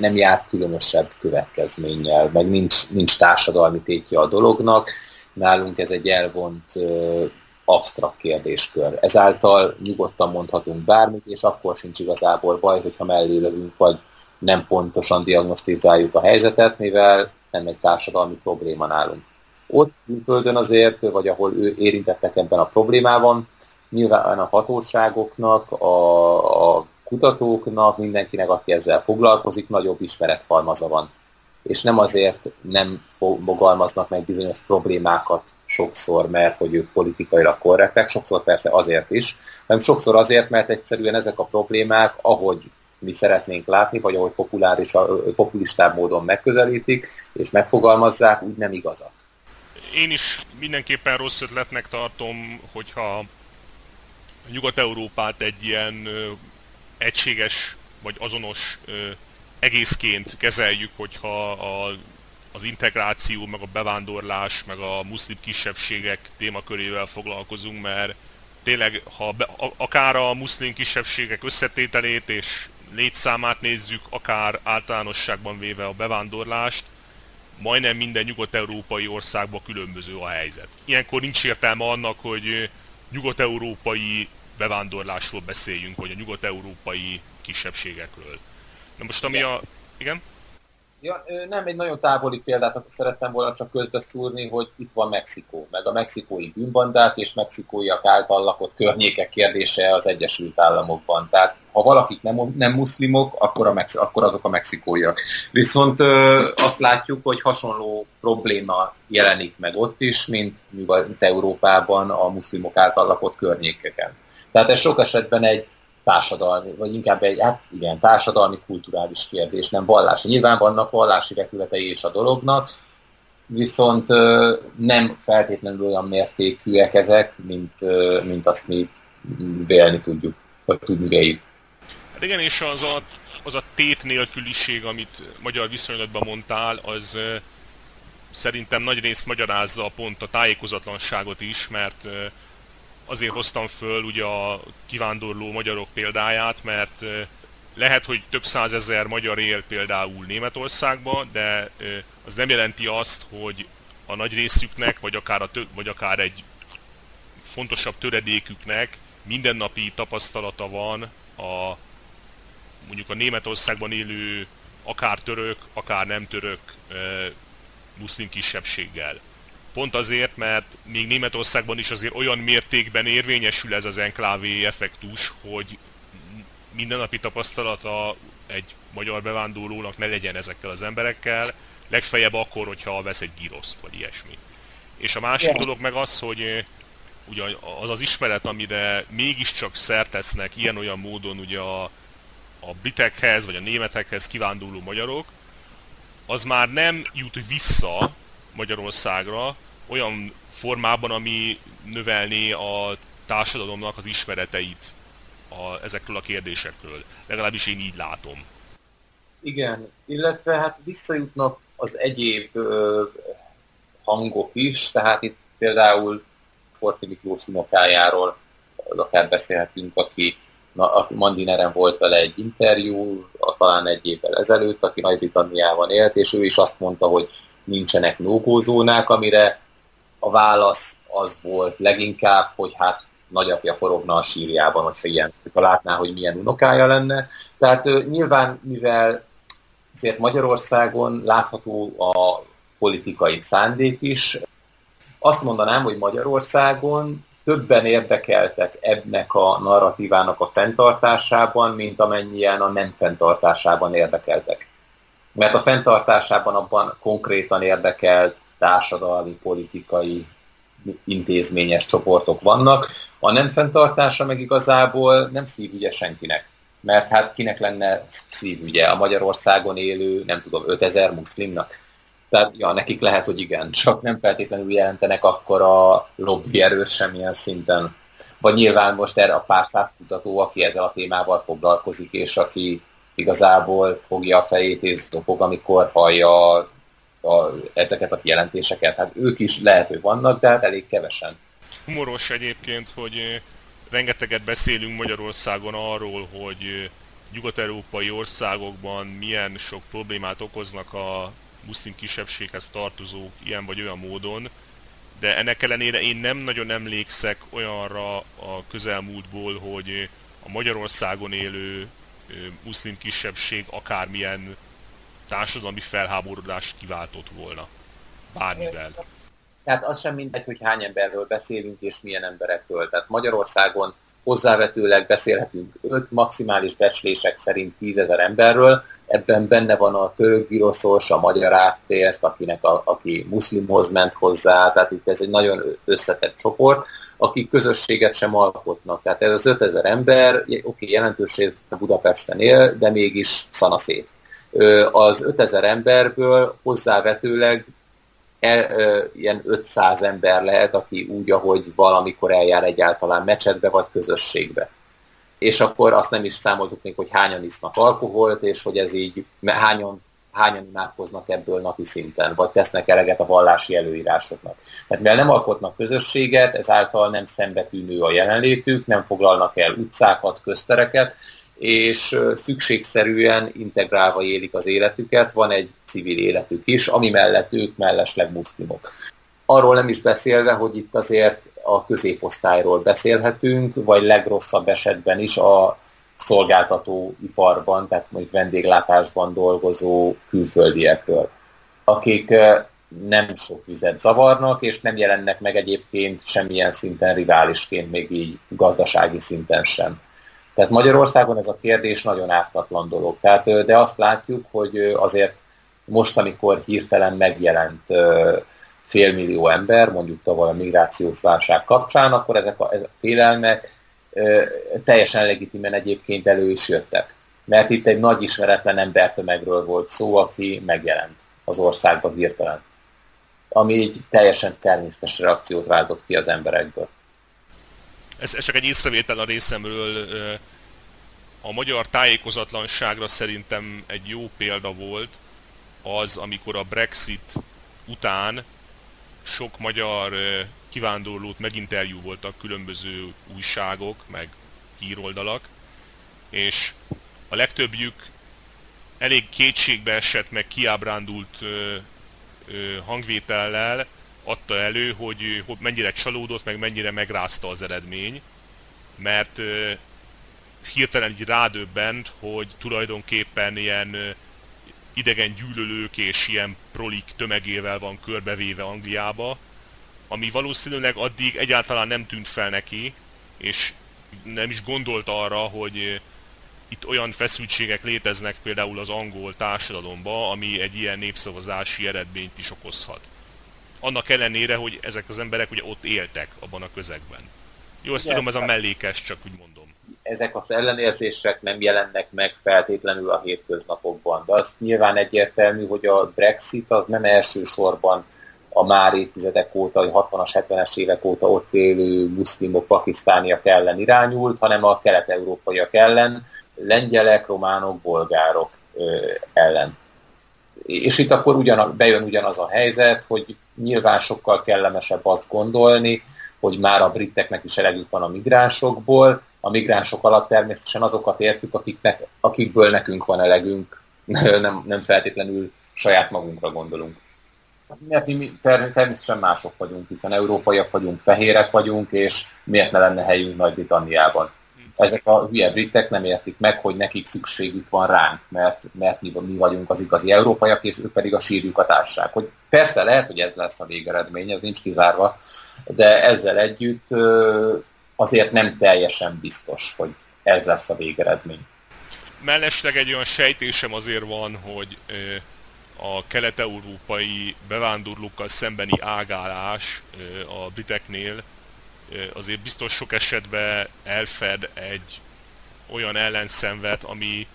nem jár különösebb következménnyel, meg nincs, nincs társadalmi tétje a dolognak, nálunk ez egy elvont absztrakt kérdéskör. Ezáltal nyugodtan mondhatunk bármit, és akkor sincs igazából baj, hogyha mellé lövünk, vagy nem pontosan diagnosztizáljuk a helyzetet, mivel nem egy társadalmi probléma nálunk. Ott külföldön azért, vagy ahol ő érintettek ebben a problémában, nyilván a hatóságoknak, a, a kutatóknak, mindenkinek, aki ezzel foglalkozik, nagyobb ismerethalmaza van. És nem azért nem fogalmaznak meg bizonyos problémákat sokszor, mert hogy ők politikailag korrektek, sokszor persze azért is, hanem sokszor azért, mert egyszerűen ezek a problémák, ahogy mi szeretnénk látni, vagy ahogy populáris, populistább módon megközelítik, és megfogalmazzák, úgy nem igazak. Én is mindenképpen rossz ötletnek tartom, hogyha Nyugat-Európát egy ilyen egységes vagy azonos egészként kezeljük, hogyha a, az integráció, meg a bevándorlás, meg a muszlim kisebbségek témakörével foglalkozunk, mert tényleg, ha be, akár a muszlim kisebbségek összetételét és létszámát nézzük, akár általánosságban véve a bevándorlást, majdnem minden nyugat-európai országban különböző a helyzet. Ilyenkor nincs értelme annak, hogy nyugat-európai bevándorlásról beszéljünk, vagy a nyugat-európai kisebbségekről. Na most ami igen. a... Igen? Ja, nem egy nagyon távoli példát szerettem volna csak közbeszúrni, hogy itt van Mexikó, meg a mexikói bűnbandák és mexikóiak által lakott környékek kérdése az Egyesült Államokban. Tehát ha valakik nem, nem muszlimok, akkor, a Mex- akkor azok a mexikóiak. Viszont ö, azt látjuk, hogy hasonló probléma jelenik meg ott is, mint Nyugat-Európában a muszlimok által lakott környékeken. Tehát ez sok esetben egy társadalmi, vagy inkább egy, hát igen, társadalmi, kulturális kérdés, nem vallási. Nyilván vannak vallási vetületei is a dolognak, viszont nem feltétlenül olyan mértékűek ezek, mint, mint azt mi vélni tudjuk, vagy tudni véljük. Hát igen, és az a, az a tét nélküliség, amit magyar viszonylatban mondtál, az szerintem nagy részt magyarázza pont a tájékozatlanságot is, mert azért hoztam föl ugye a kivándorló magyarok példáját, mert lehet, hogy több százezer magyar él például Németországban, de az nem jelenti azt, hogy a nagy részüknek, vagy akár, a tö- vagy akár egy fontosabb töredéküknek mindennapi tapasztalata van a mondjuk a Németországban élő akár török, akár nem török muszlim kisebbséggel. Pont azért, mert még Németországban is azért olyan mértékben érvényesül ez az enklávé effektus, hogy mindennapi tapasztalata egy magyar bevándorlónak ne legyen ezekkel az emberekkel, legfeljebb akkor, hogyha vesz egy gíroszt, vagy ilyesmi. És a másik yeah. dolog meg az, hogy ugye az az ismeret, amire mégiscsak szertesznek ilyen-olyan módon ugye a, a britekhez, vagy a németekhez kivándorló magyarok, az már nem jut vissza Magyarországra olyan formában, ami növelné a társadalomnak az ismereteit a, ezekről a kérdésekről. Legalábbis én így látom. Igen, illetve hát visszajutnak az egyéb ö, hangok is, tehát itt például Forti Miklós unokájáról akár beszélhetünk, aki, na, aki Mandineren volt vele egy interjú, talán egy évvel ezelőtt, aki Nagy-Britanniában élt, és ő is azt mondta, hogy nincsenek nógózónák, amire a válasz az volt leginkább, hogy hát nagyapja forogna a sírjában, hogyha ilyen, ha látná, hogy milyen unokája lenne. Tehát ő, nyilván, mivel azért Magyarországon látható a politikai szándék is, azt mondanám, hogy Magyarországon többen érdekeltek ebnek a narratívának a fenntartásában, mint amennyien a nem fenntartásában érdekeltek. Mert a fenntartásában abban konkrétan érdekelt társadalmi, politikai, intézményes csoportok vannak, a nem fenntartása meg igazából nem szívügye senkinek. Mert hát kinek lenne szívügye a Magyarországon élő, nem tudom, 5000 muszlimnak? Tehát ja, nekik lehet, hogy igen, csak nem feltétlenül jelentenek akkor a lobby erős semmilyen szinten. Vagy nyilván most erre a pár száz kutató, aki ezzel a témával foglalkozik, és aki igazából fogja a fejét és zopog, amikor hallja a, ezeket a jelentéseket. Hát ők is lehet, hogy vannak, de hát elég kevesen humoros egyébként, hogy rengeteget beszélünk Magyarországon arról, hogy nyugat-európai országokban milyen sok problémát okoznak a muszlim kisebbséghez tartozók ilyen vagy olyan módon, de ennek ellenére én nem nagyon emlékszek olyanra a közelmúltból, hogy a Magyarországon élő muszlim kisebbség akármilyen társadalmi felháborodást kiváltott volna. Bármivel. Tehát az sem mindegy, hogy hány emberről beszélünk, és milyen emberekről. Tehát Magyarországon hozzávetőleg beszélhetünk 5 maximális becslések szerint 10 ezer emberről, ebben benne van a török giroszos, a magyar áttért, akinek a, aki muszlimhoz ment hozzá, tehát itt ez egy nagyon összetett csoport, akik közösséget sem alkotnak. Tehát ez az 5000 ember, oké, jelentős Budapesten él, de mégis szanaszét. Az 5000 emberből hozzávetőleg el, ilyen 500 ember lehet, aki úgy, ahogy valamikor eljár egyáltalán mecsetbe vagy közösségbe. És akkor azt nem is számoltuk még, hogy hányan isznak alkoholt, és hogy ez így, hányan, hányan imádkoznak ebből napi szinten, vagy tesznek eleget a vallási előírásoknak. Tehát mivel nem alkotnak közösséget, ezáltal nem szembetűnő a jelenlétük, nem foglalnak el utcákat, köztereket, és szükségszerűen integrálva élik az életüket, van egy civil életük is, ami mellett ők mellesleg muszlimok. Arról nem is beszélve, hogy itt azért a középosztályról beszélhetünk, vagy legrosszabb esetben is a szolgáltató iparban, tehát mondjuk vendéglátásban dolgozó külföldiekről, akik nem sok vizet zavarnak, és nem jelennek meg egyébként semmilyen szinten riválisként, még így gazdasági szinten sem. Tehát Magyarországon ez a kérdés nagyon ártatlan dolog. Tehát, de azt látjuk, hogy azért most, amikor hirtelen megjelent félmillió ember, mondjuk tavaly a migrációs válság kapcsán, akkor ezek a, ezek a félelmek teljesen legitimen egyébként elő is jöttek. Mert itt egy nagy ismeretlen embertömegről volt szó, aki megjelent az országban hirtelen. ami egy teljesen természetes reakciót váltott ki az emberekből. Ez, ez csak egy észrevétel a részemről. A magyar tájékozatlanságra szerintem egy jó példa volt az, amikor a Brexit után sok magyar kivándorlót meginterjú voltak különböző újságok, meg híroldalak, és a legtöbbjük elég kétségbe esett, meg kiábrándult ö, ö, hangvétellel adta elő, hogy, hogy mennyire csalódott, meg mennyire megrázta az eredmény, mert hirtelen így rádöbbent, hogy tulajdonképpen ilyen idegen gyűlölők és ilyen prolik tömegével van körbevéve Angliába, ami valószínűleg addig egyáltalán nem tűnt fel neki, és nem is gondolt arra, hogy itt olyan feszültségek léteznek például az angol társadalomban, ami egy ilyen népszavazási eredményt is okozhat. Annak ellenére, hogy ezek az emberek ugye ott éltek abban a közegben. Jó, ezt tudom, ez a mellékes, csak úgy mondom. Ezek az ellenérzések nem jelennek meg feltétlenül a hétköznapokban, de azt nyilván egyértelmű, hogy a Brexit az nem elsősorban a már évtizedek óta, a 60-as, 70-es évek óta ott élő muszlimok, pakisztániak ellen irányult, hanem a kelet-európaiak ellen, lengyelek, románok, bolgárok ellen. És itt akkor ugyan, bejön ugyanaz a helyzet, hogy nyilván sokkal kellemesebb azt gondolni, hogy már a briteknek is elegük van a migránsokból, a migránsok alatt természetesen azokat értük, akiknek, akikből nekünk van elegünk, nem, nem feltétlenül saját magunkra gondolunk. Mert mi természetesen mások vagyunk, hiszen európaiak vagyunk, fehérek vagyunk, és miért ne lenne helyünk Nagy-Britanniában ezek a hülye britek nem értik meg, hogy nekik szükségük van ránk, mert, mert mi, mi vagyunk az igazi európaiak, és ők pedig a sírjuk a társaság. Hogy persze lehet, hogy ez lesz a végeredmény, ez nincs kizárva, de ezzel együtt azért nem teljesen biztos, hogy ez lesz a végeredmény. Mellesleg egy olyan sejtésem azért van, hogy a kelet-európai bevándorlókkal szembeni ágálás a briteknél azért biztos sok esetben elfed egy olyan ellenszenvet, ami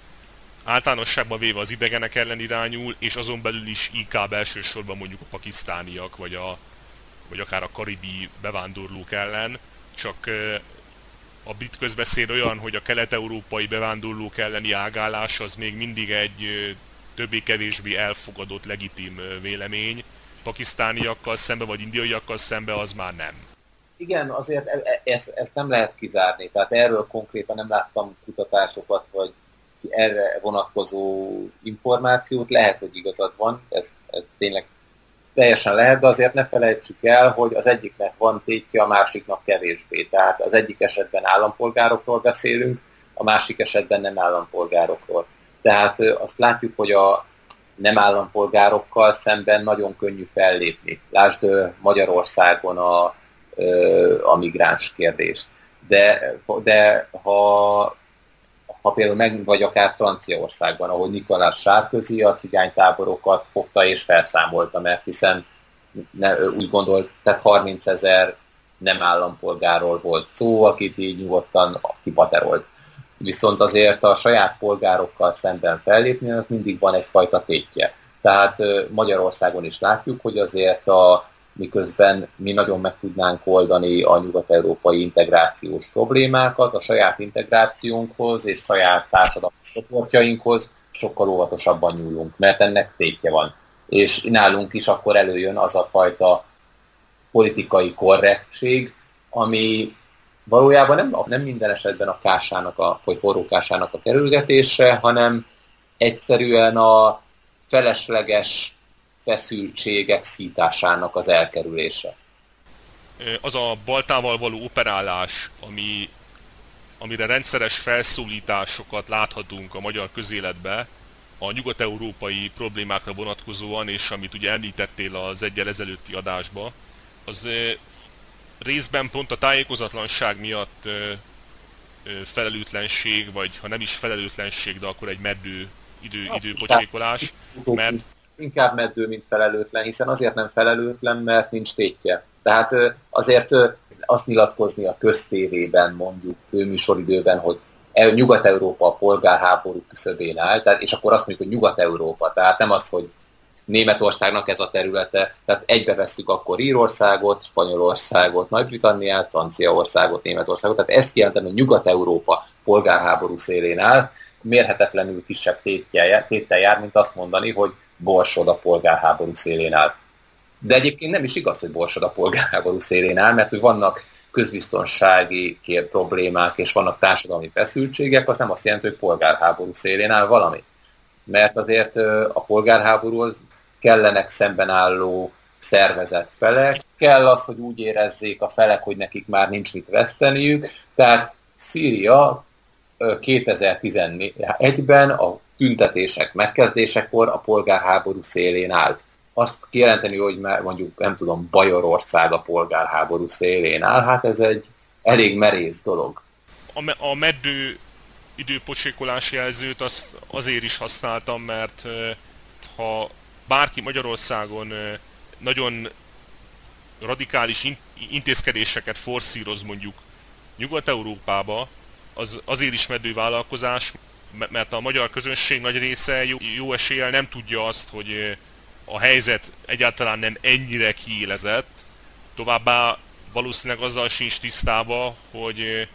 általánosságban véve az idegenek ellen irányul, és azon belül is inkább elsősorban mondjuk a pakisztániak, vagy, a, vagy akár a karibi bevándorlók ellen, csak a brit közbeszéd olyan, hogy a kelet-európai bevándorlók elleni ágálás az még mindig egy többé-kevésbé elfogadott legitim vélemény, pakisztániakkal szembe vagy indiaiakkal szembe az már nem igen, azért e, e, ezt, ezt nem lehet kizárni. Tehát erről konkrétan nem láttam kutatásokat, vagy erre vonatkozó információt. Lehet, hogy igazad van, ez, ez tényleg teljesen lehet, de azért ne felejtsük el, hogy az egyiknek van tétje, a másiknak kevésbé. Tehát az egyik esetben állampolgárokról beszélünk, a másik esetben nem állampolgárokról. Tehát azt látjuk, hogy a nem állampolgárokkal szemben nagyon könnyű fellépni. Lásd Magyarországon a a migráns kérdést. De, de ha, ha például meg vagy akár Franciaországban, ahol Nikolás Sárközi a cigánytáborokat fogta és felszámolta, mert hiszen ne, úgy gondolt, tehát 30 ezer nem állampolgáról volt szó, akit így nyugodtan kipaterolt. Viszont azért a saját polgárokkal szemben fellépni, mindig van egyfajta tétje. Tehát Magyarországon is látjuk, hogy azért a miközben mi nagyon meg tudnánk oldani a nyugat-európai integrációs problémákat, a saját integrációnkhoz és saját társadalmi csoportjainkhoz sokkal óvatosabban nyúlunk, mert ennek tétje van. És nálunk is akkor előjön az a fajta politikai korrektség, ami valójában nem, nem minden esetben a kásának, a, vagy forrókásának a kerülgetése, hanem egyszerűen a felesleges feszültségek szításának az elkerülése. Az a baltával való operálás, ami, amire rendszeres felszólításokat láthatunk a magyar közéletbe, a nyugat-európai problémákra vonatkozóan, és amit ugye említettél az egyel ezelőtti adásba, az részben pont a tájékozatlanság miatt felelőtlenség, vagy ha nem is felelőtlenség, de akkor egy meddő idő, időpocsékolás, mert inkább meddő, mint felelőtlen, hiszen azért nem felelőtlen, mert nincs tétje. Tehát azért azt nyilatkozni a köztévében, mondjuk főműsoridőben, hogy e, Nyugat-Európa a polgárháború küszöbén áll, tehát, és akkor azt mondjuk, hogy Nyugat-Európa, tehát nem az, hogy Németországnak ez a területe, tehát egybe vesszük akkor Írországot, Spanyolországot, Nagy-Britanniát, Franciaországot, Németországot, tehát ezt kijelenteni, hogy Nyugat-Európa polgárháború szélén áll, mérhetetlenül kisebb téttel jár, mint azt mondani, hogy Borsod a polgárháború szélén áll. De egyébként nem is igaz, hogy Borsod a polgárháború szélén áll, mert hogy vannak közbiztonsági kér problémák, és vannak társadalmi feszültségek, az nem azt jelenti, hogy polgárháború szélén áll valami. Mert azért a polgárháborúhoz kellenek szemben álló szervezet felek, kell az, hogy úgy érezzék a felek, hogy nekik már nincs mit veszteniük, tehát Szíria 2011-ben a tüntetések megkezdésekor a polgárháború szélén állt. Azt kijelenteni, hogy mondjuk, nem tudom, Bajorország a polgárháború szélén áll, hát ez egy elég merész dolog. A, me- a meddő időpocsékolás jelzőt azt azért is használtam, mert ha bárki Magyarországon nagyon radikális intézkedéseket forszíroz mondjuk Nyugat-Európába, az azért is meddő vállalkozás, mert a magyar közönség nagy része jó, jó eséllyel nem tudja azt, hogy a helyzet egyáltalán nem ennyire kiélezett, továbbá valószínűleg azzal sincs tisztába, hogy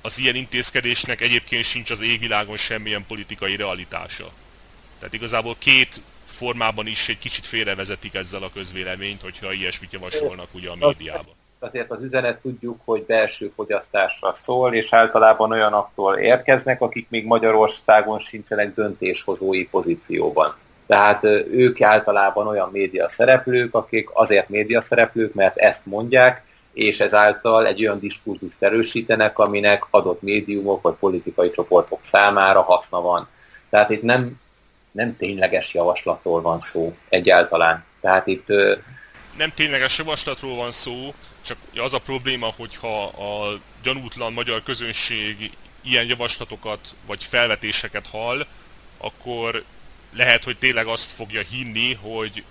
az ilyen intézkedésnek egyébként sincs az égvilágon semmilyen politikai realitása. Tehát igazából két formában is egy kicsit félrevezetik ezzel a közvéleményt, hogyha ilyesmit javasolnak ugye a médiában. Azért az üzenet tudjuk, hogy belső fogyasztásra szól, és általában olyanoktól érkeznek, akik még Magyarországon sincsenek döntéshozói pozícióban. Tehát ők általában olyan média szereplők, akik azért média szereplők, mert ezt mondják, és ezáltal egy olyan diskurzust erősítenek, aminek adott médiumok vagy politikai csoportok számára haszna van. Tehát itt nem nem tényleges javaslatról van szó egyáltalán. Tehát itt... Nem tényleges javaslatról van szó, csak az a probléma, hogyha a gyanútlan magyar közönség ilyen javaslatokat vagy felvetéseket hall, akkor lehet, hogy tényleg azt fogja hinni, hogy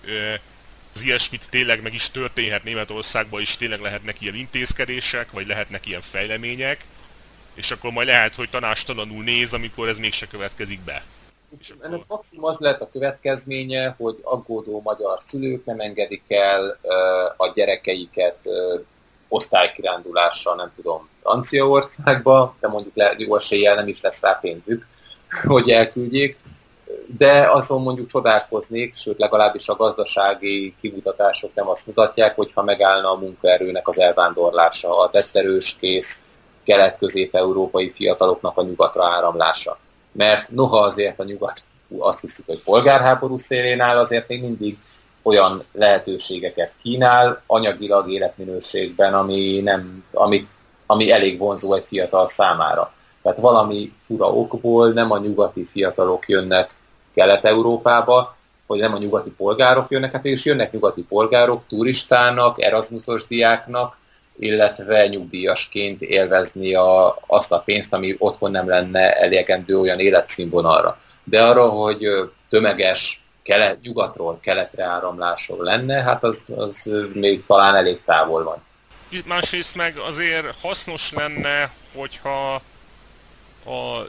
az ilyesmit tényleg meg is történhet Németországban, és tényleg lehetnek ilyen intézkedések, vagy lehetnek ilyen fejlemények, és akkor majd lehet, hogy tanástalanul néz, amikor ez mégse következik be. Ennek maximum az lehet a következménye, hogy aggódó magyar szülők nem engedik el a gyerekeiket osztálykirándulásra, nem tudom, Franciaországba, de mondjuk le, jó eséllyel nem is lesz rá pénzük, hogy elküldjék, de azon mondjuk csodálkoznék, sőt legalábbis a gazdasági kimutatások nem azt mutatják, hogyha megállna a munkaerőnek az elvándorlása, a tetterős kész kelet-közép-európai fiataloknak a nyugatra áramlása mert noha azért a nyugat azt hiszük, hogy polgárháború szélén áll, azért még mindig olyan lehetőségeket kínál anyagilag életminőségben, ami, nem, ami, ami elég vonzó egy fiatal számára. Tehát valami fura okból nem a nyugati fiatalok jönnek Kelet-Európába, hogy nem a nyugati polgárok jönnek, hát és jönnek nyugati polgárok turistának, Erasmusos diáknak, illetve nyugdíjasként élvezni a, azt a pénzt, ami otthon nem lenne elegendő olyan életszínvonalra. De arra, hogy tömeges kelet, nyugatról keletre áramlásról lenne, hát az, az még talán elég távol van. Másrészt meg azért hasznos lenne, hogyha a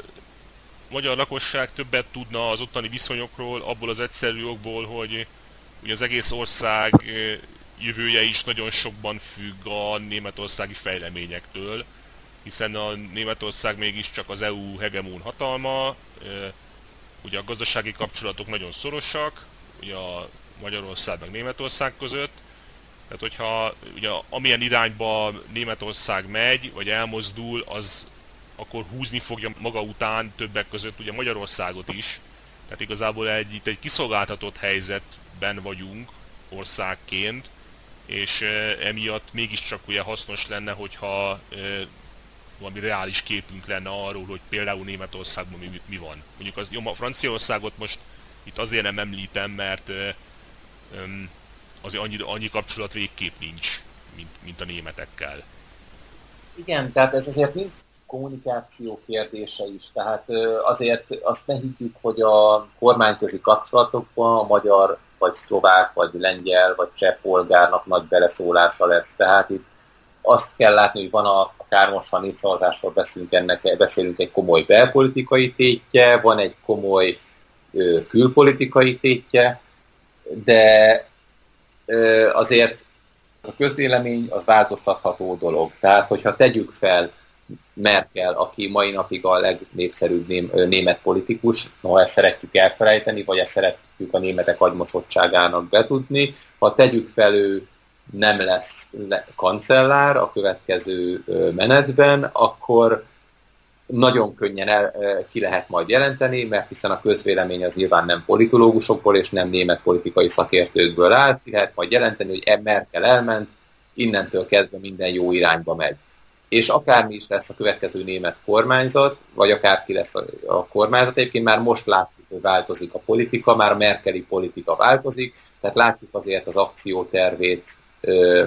magyar lakosság többet tudna az ottani viszonyokról, abból az egyszerű okból, hogy ugye az egész ország jövője is nagyon sokban függ a németországi fejleményektől, hiszen a Németország mégiscsak az EU hegemón hatalma, ugye a gazdasági kapcsolatok nagyon szorosak, ugye a Magyarország meg Németország között, tehát hogyha ugye amilyen irányba Németország megy, vagy elmozdul, az akkor húzni fogja maga után többek között ugye Magyarországot is. Tehát igazából egy, itt egy kiszolgáltatott helyzetben vagyunk országként, és emiatt mégiscsak ugye hasznos lenne, hogyha valami reális képünk lenne arról, hogy például Németországban mi, mi van. Mondjuk az, jó, a Franciaországot most itt azért nem említem, mert azért annyi, annyi kapcsolat végképp nincs, mint, mint a németekkel. Igen, tehát ez azért mind kommunikáció kérdése is. Tehát azért azt ne higgyük, hogy a kormányközi kapcsolatokban a magyar vagy szlovák, vagy lengyel, vagy cseh polgárnak nagy beleszólása lesz. Tehát itt azt kell látni, hogy van a, akár most, ha népszavazásról beszélünk, ennek, beszélünk egy komoly belpolitikai tétje, van egy komoly ö, külpolitikai tétje, de azért a közvélemény az változtatható dolog. Tehát, hogyha tegyük fel Merkel, aki mai napig a legnépszerűbb német politikus, no, ezt szeretjük elfelejteni, vagy ezt szeretjük a németek agymosottságának betudni, ha tegyük fel ő nem lesz kancellár a következő menetben, akkor nagyon könnyen el, ki lehet majd jelenteni, mert hiszen a közvélemény az nyilván nem politológusokból és nem német politikai szakértőkből áll, ki lehet majd jelenteni, hogy Merkel elment, innentől kezdve minden jó irányba megy. És akármi is lesz a következő német kormányzat, vagy akárki lesz a, a kormányzat, egyébként már most látjuk, hogy változik a politika, már a Merkeli politika változik, tehát látjuk azért az akciótervét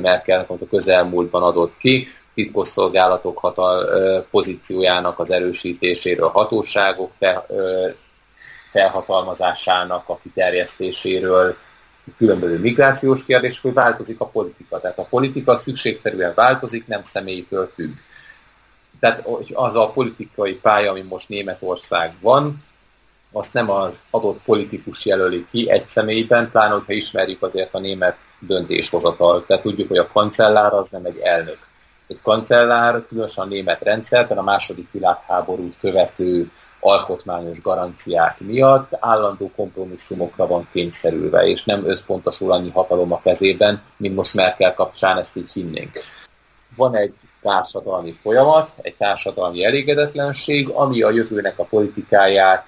Merkel a közelmúltban adott ki, titkosszolgálatok hatal, pozíciójának az erősítéséről, hatóságok fel, felhatalmazásának a kiterjesztéséről, különböző migrációs kérdés, hogy változik a politika. Tehát a politika szükségszerűen változik, nem személytől függ. Tehát az a politikai pálya, ami most Németország van, azt nem az adott politikus jelöli ki egy személyben, pláne, hogyha ismerjük azért a német döntéshozatal. Tehát tudjuk, hogy a kancellár az nem egy elnök. Egy kancellár, különösen a német rendszerben a második világháborút követő alkotmányos garanciák miatt állandó kompromisszumokra van kényszerülve, és nem összpontosul annyi hatalom a kezében, mint most Merkel kapcsán ezt így hinnénk. Van egy társadalmi folyamat, egy társadalmi elégedetlenség, ami a jövőnek a politikáját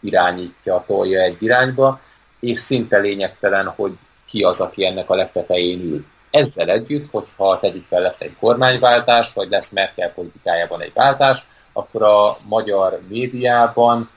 irányítja, tolja egy irányba, és szinte lényegtelen, hogy ki az, aki ennek a legtetején ül. Ezzel együtt, hogyha tegyük fel lesz egy kormányváltás, vagy lesz Merkel politikájában egy váltás, akkor a magyar médiában,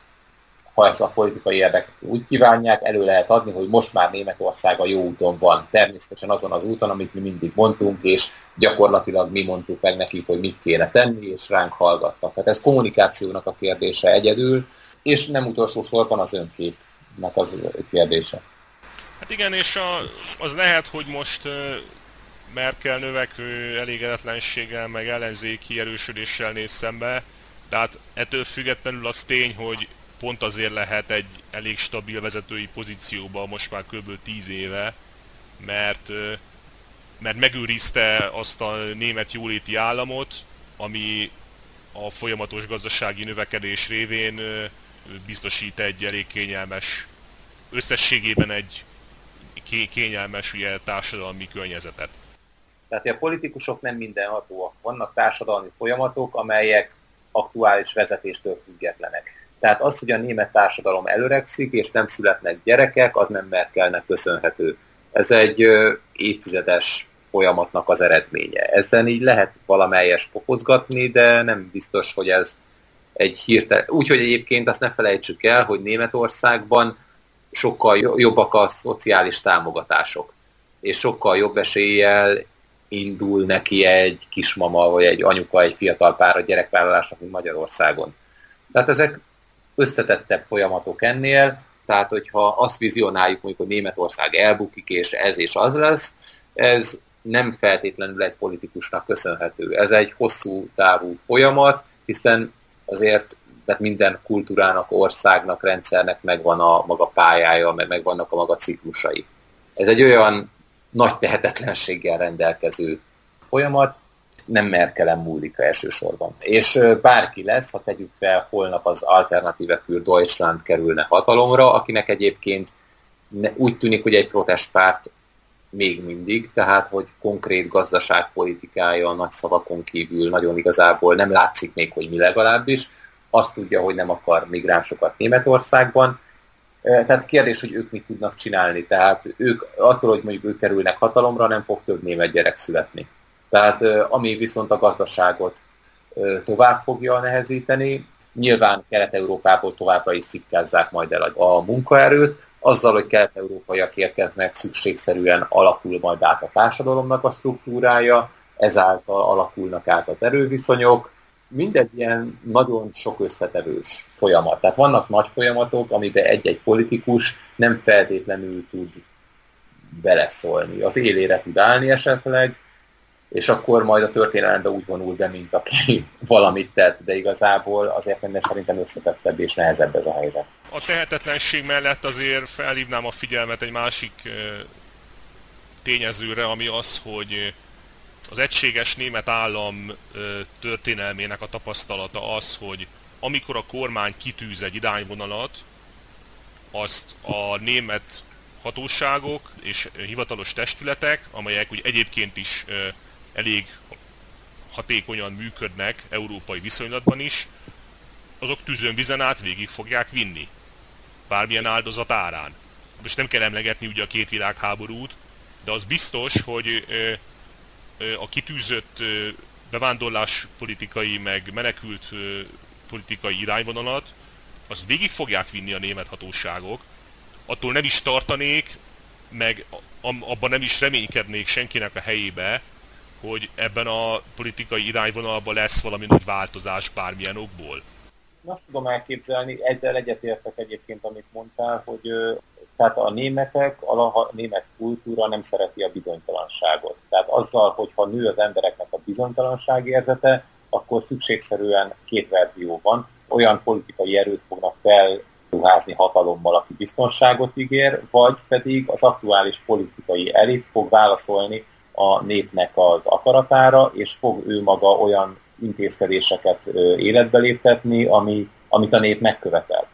ha ezt a politikai érdeket úgy kívánják, elő lehet adni, hogy most már Németország a jó úton van. Természetesen azon az úton, amit mi mindig mondtunk, és gyakorlatilag mi mondtuk meg nekik, hogy mit kéne tenni, és ránk hallgattak. Tehát ez kommunikációnak a kérdése egyedül, és nem utolsó sorban az önképnek az kérdése. Hát igen, és a, az lehet, hogy most Merkel növekvő elégedetlenséggel, meg ellenzéki erősödéssel néz szembe, de hát ettől függetlenül az tény, hogy pont azért lehet egy elég stabil vezetői pozícióba most már kb. 10 éve, mert, mert megőrizte azt a német jóléti államot, ami a folyamatos gazdasági növekedés révén biztosít egy elég kényelmes, összességében egy kényelmes ugye, társadalmi környezetet. Tehát a politikusok nem mindenhatóak. Vannak társadalmi folyamatok, amelyek aktuális vezetéstől függetlenek. Tehát az, hogy a német társadalom előregszik, és nem születnek gyerekek, az nem Merkelnek köszönhető. Ez egy évtizedes folyamatnak az eredménye. Ezzel így lehet valamelyes pofozgatni, de nem biztos, hogy ez egy hirtelen... Úgyhogy egyébként azt ne felejtsük el, hogy Németországban sokkal jobbak a szociális támogatások, és sokkal jobb eséllyel indul neki egy kismama vagy egy anyuka, egy fiatal pár a gyerekvállalásnak, mint Magyarországon. Tehát ezek összetettebb folyamatok ennél, tehát hogyha azt vizionáljuk mondjuk, hogy Németország elbukik, és ez és az lesz, ez nem feltétlenül egy politikusnak köszönhető. Ez egy hosszú távú folyamat, hiszen azért tehát minden kultúrának, országnak, rendszernek megvan a maga pályája, meg megvannak a maga ciklusai. Ez egy olyan nagy tehetetlenséggel rendelkező folyamat, nem Merkelen múlik elsősorban. És bárki lesz, ha tegyük fel, holnap az Alternative für Deutschland kerülne hatalomra, akinek egyébként úgy tűnik, hogy egy protestpárt még mindig, tehát hogy konkrét gazdaságpolitikája a nagy szavakon kívül nagyon igazából nem látszik még, hogy mi legalábbis. Azt tudja, hogy nem akar migránsokat Németországban, tehát kérdés, hogy ők mit tudnak csinálni. Tehát ők attól, hogy mondjuk ők kerülnek hatalomra, nem fog több német gyerek születni. Tehát ami viszont a gazdaságot tovább fogja nehezíteni, nyilván Kelet-Európából továbbra is szikkázzák majd el a munkaerőt, azzal, hogy kelet-európaiak érkeznek, szükségszerűen alakul majd át a társadalomnak a struktúrája, ezáltal alakulnak át az erőviszonyok, mindegy ilyen nagyon sok összetevős folyamat. Tehát vannak nagy folyamatok, amiben egy-egy politikus nem feltétlenül tud beleszólni. Az élére tud állni esetleg, és akkor majd a történelembe úgy vonul be, mint aki valamit tett, de igazából azért ennél szerintem összetettebb és nehezebb ez a helyzet. A tehetetlenség mellett azért felhívnám a figyelmet egy másik tényezőre, ami az, hogy az egységes német állam történelmének a tapasztalata az, hogy amikor a kormány kitűz egy irányvonalat, azt a német hatóságok és hivatalos testületek, amelyek úgy egyébként is elég hatékonyan működnek európai viszonylatban is, azok tűzön vizen át végig fogják vinni. Bármilyen áldozat árán. Most nem kell emlegetni ugye a két világháborút, de az biztos, hogy a kitűzött bevándorláspolitikai meg menekült politikai irányvonalat, az végig fogják vinni a német hatóságok. Attól nem is tartanék, meg abban nem is reménykednék senkinek a helyébe, hogy ebben a politikai irányvonalban lesz valami nagy változás bármilyen okból. Azt tudom elképzelni, egyel egyetértek egyébként, amit mondtál, hogy tehát a németek, a német kultúra nem szereti a bizonytalanságot. Tehát azzal, hogyha nő az embereknek a bizonytalanság érzete, akkor szükségszerűen két verzió van. Olyan politikai erőt fognak felruházni hatalommal, aki biztonságot ígér, vagy pedig az aktuális politikai elit fog válaszolni a népnek az akaratára, és fog ő maga olyan intézkedéseket életbe léptetni, ami, amit a nép megkövetel.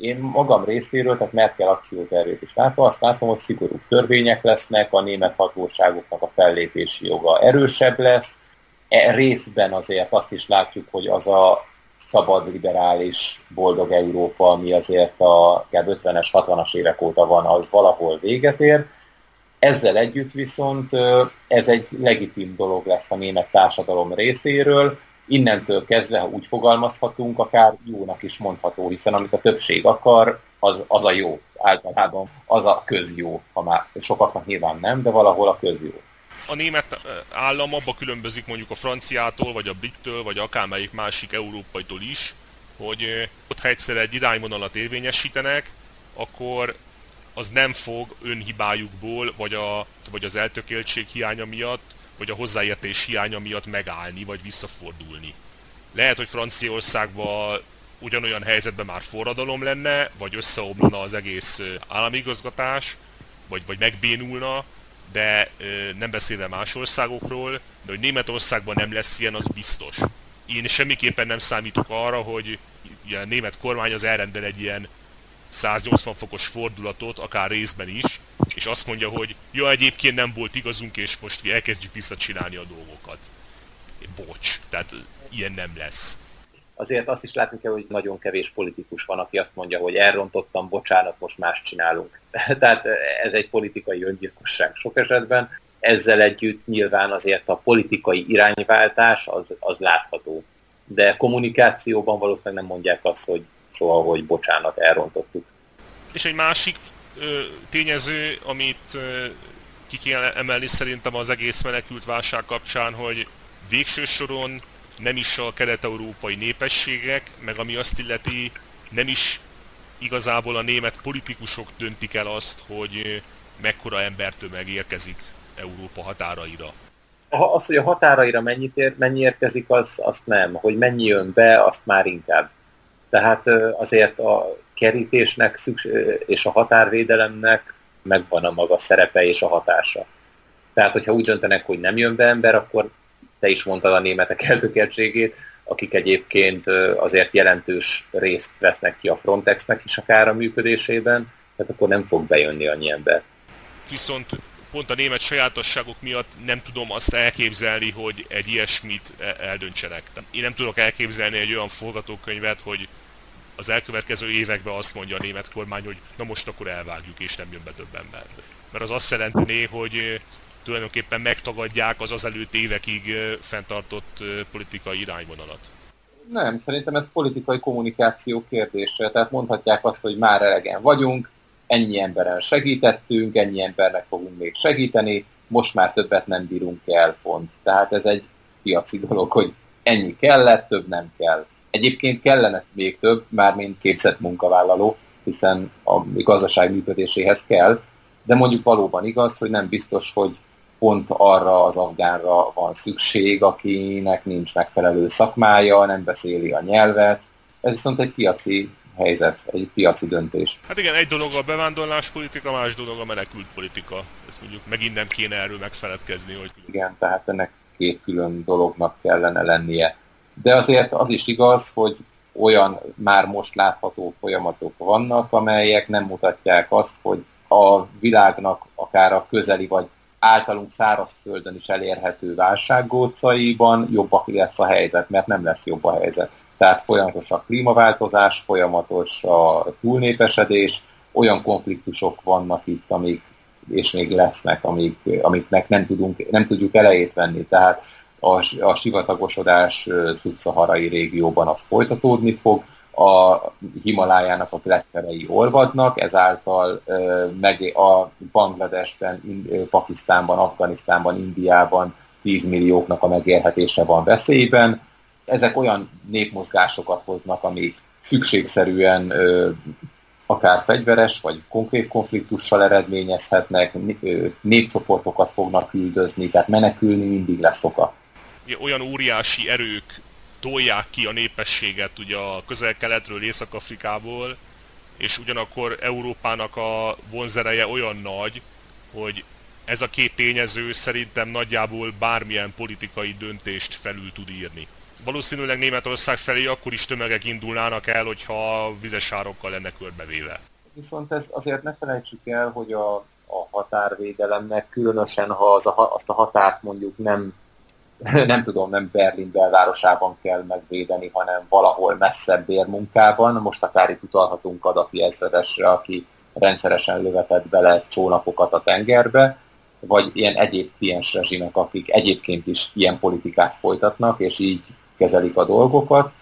Én magam részéről, tehát Merkel akciótervét is látva, azt látom, hogy szigorú törvények lesznek, a német hatóságoknak a fellépési joga erősebb lesz. E részben azért azt is látjuk, hogy az a szabad, liberális, boldog Európa, ami azért a 50-es, 60-as évek óta van, az valahol véget ér. Ezzel együtt viszont ez egy legitim dolog lesz a német társadalom részéről, innentől kezdve, ha úgy fogalmazhatunk, akár jónak is mondható, hiszen amit a többség akar, az, az a jó. Általában az a közjó, ha már sokaknak nyilván nem, de valahol a közjó. A német állam abba különbözik mondjuk a franciától, vagy a brittől, vagy akármelyik másik európaitól is, hogy ott ha egyszer egy irányvonalat érvényesítenek, akkor az nem fog önhibájukból, vagy, a, vagy az eltökéltség hiánya miatt vagy a hozzáértés hiánya miatt megállni, vagy visszafordulni. Lehet, hogy Franciaországban ugyanolyan helyzetben már forradalom lenne, vagy összeomlana az egész államigazgatás, vagy, vagy megbénulna, de nem beszélve más országokról, de hogy Németországban nem lesz ilyen, az biztos. Én semmiképpen nem számítok arra, hogy a német kormány az elrendel egy ilyen 180 fokos fordulatot, akár részben is, és azt mondja, hogy jó, egyébként nem volt igazunk, és most elkezdjük visszacsinálni a dolgokat. Bocs, tehát ilyen nem lesz. Azért azt is látni kell, hogy nagyon kevés politikus van, aki azt mondja, hogy elrontottam, bocsánat, most más csinálunk. tehát ez egy politikai öngyilkosság sok esetben. Ezzel együtt nyilván azért a politikai irányváltás az, az látható. De kommunikációban valószínűleg nem mondják azt, hogy soha, hogy bocsánat, elrontottuk. És egy másik tényező, amit ki kell emelni szerintem az egész menekült válság kapcsán, hogy végső soron nem is a kelet-európai népességek, meg ami azt illeti, nem is igazából a német politikusok döntik el azt, hogy mekkora embertömeg érkezik Európa határaira. Az, hogy a határaira mennyit ér, mennyi érkezik, az, azt nem. Hogy mennyi jön be, azt már inkább. Tehát azért a kerítésnek és a határvédelemnek megvan a maga szerepe és a hatása. Tehát, hogyha úgy döntenek, hogy nem jön be ember, akkor te is mondtad a németek eltökeltségét, akik egyébként azért jelentős részt vesznek ki a Frontexnek is akár a működésében, tehát akkor nem fog bejönni annyi ember. Viszont pont a német sajátosságok miatt nem tudom azt elképzelni, hogy egy ilyesmit e- eldöntsenek. Én nem tudok elképzelni egy olyan forgatókönyvet, hogy az elkövetkező években azt mondja a német kormány, hogy na most akkor elvágjuk és nem jön be több ember. Mert az azt jelentné, hogy tulajdonképpen megtagadják az azelőtt évekig fenntartott politikai irányvonalat. Nem, szerintem ez politikai kommunikáció kérdése. Tehát mondhatják azt, hogy már elegen vagyunk, ennyi emberen segítettünk, ennyi embernek fogunk még segíteni, most már többet nem bírunk el, pont. Tehát ez egy piaci dolog, hogy ennyi kellett, több nem kell. Egyébként kellene még több, már mint képzett munkavállaló, hiszen a gazdaság működéséhez kell, de mondjuk valóban igaz, hogy nem biztos, hogy pont arra az afgánra van szükség, akinek nincs megfelelő szakmája, nem beszéli a nyelvet. Ez viszont egy piaci helyzet, egy piaci döntés. Hát igen, egy dolog a bevándorláspolitika, más dolog a menekültpolitika. Ezt mondjuk megint nem kéne erről megfeledkezni. Hogy... Igen, tehát ennek két külön dolognak kellene lennie. De azért az is igaz, hogy olyan már most látható folyamatok vannak, amelyek nem mutatják azt, hogy a világnak akár a közeli vagy általunk szárazföldön is elérhető válsággócaiban jobbak lesz a helyzet, mert nem lesz jobb a helyzet. Tehát folyamatos a klímaváltozás, folyamatos a túlnépesedés, olyan konfliktusok vannak itt, amik, és még lesznek, amik, amiknek nem, tudunk, nem tudjuk elejét venni. Tehát a, a sivatagosodás szubszaharai régióban az folytatódni fog, a Himalájának a kletterei olvadnak, ezáltal meg a Bangladesben, Pakisztánban, Afganisztánban, Indiában 10 millióknak a megélhetése van veszélyben. Ezek olyan népmozgásokat hoznak, amik szükségszerűen akár fegyveres vagy konkrét konfliktussal eredményezhetnek, népcsoportokat fognak küldözni, tehát menekülni mindig lesz oka. Olyan óriási erők tolják ki a népességet ugye a közel-keletről, Észak-Afrikából, és ugyanakkor Európának a vonzereje olyan nagy, hogy ez a két tényező szerintem nagyjából bármilyen politikai döntést felül tud írni. Valószínűleg Németország felé akkor is tömegek indulnának el, hogyha vizes árokkal lenne körbevéve. Viszont ez azért ne felejtsük el, hogy a, a határvédelemnek különösen, ha az a, azt a határt mondjuk nem nem tudom, nem Berlin belvárosában kell megvédeni, hanem valahol messzebb bérmunkában. Most akár itt utalhatunk Kadafi ezredesre, aki rendszeresen lövetett bele csónakokat a tengerbe, vagy ilyen egyéb kliens rezsimek, akik egyébként is ilyen politikát folytatnak, és így kezelik a dolgokat,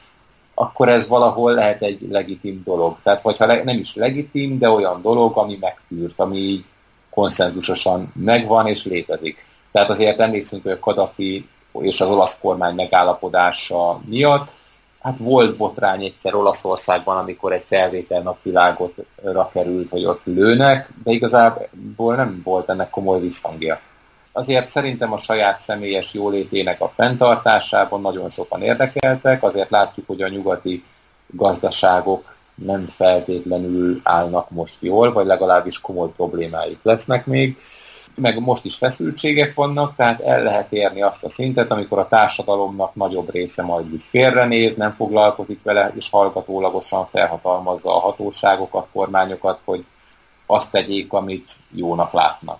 akkor ez valahol lehet egy legitim dolog. Tehát, hogyha nem is legitim, de olyan dolog, ami megtűrt, ami így konszenzusosan megvan és létezik. Tehát azért emlékszünk, hogy a Kadafi és az olasz kormány megállapodása miatt. Hát volt botrány egyszer Olaszországban, amikor egy felvétel napvilágotra került, hogy ott lőnek, de igazából nem volt ennek komoly visszhangja. Azért szerintem a saját személyes jólétének a fenntartásában nagyon sokan érdekeltek, azért látjuk, hogy a nyugati gazdaságok nem feltétlenül állnak most jól, vagy legalábbis komoly problémáik lesznek még meg most is feszültségek vannak, tehát el lehet érni azt a szintet, amikor a társadalomnak nagyobb része majd úgy félrenéz, nem foglalkozik vele, és hallgatólagosan felhatalmazza a hatóságokat, kormányokat, hogy azt tegyék, amit jónak látnak.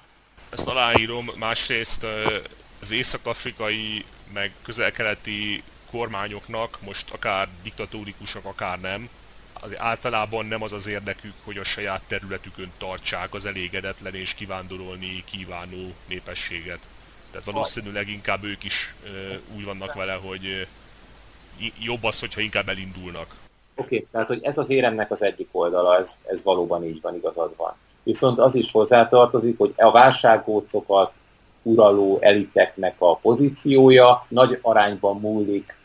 Ezt aláírom, másrészt az észak-afrikai, meg közel-keleti kormányoknak, most akár diktatórikusok, akár nem, az általában nem az az érdekük, hogy a saját területükön tartsák az elégedetlen és kivándorolni kívánó népességet. Tehát valószínűleg inkább ők is e, úgy vannak vele, hogy jobb az, hogyha inkább elindulnak. Oké, okay, tehát hogy ez az éremnek az egyik oldala, ez, ez valóban így van, igazad van. Viszont az is hozzátartozik, hogy a válsággócokat uraló eliteknek a pozíciója nagy arányban múlik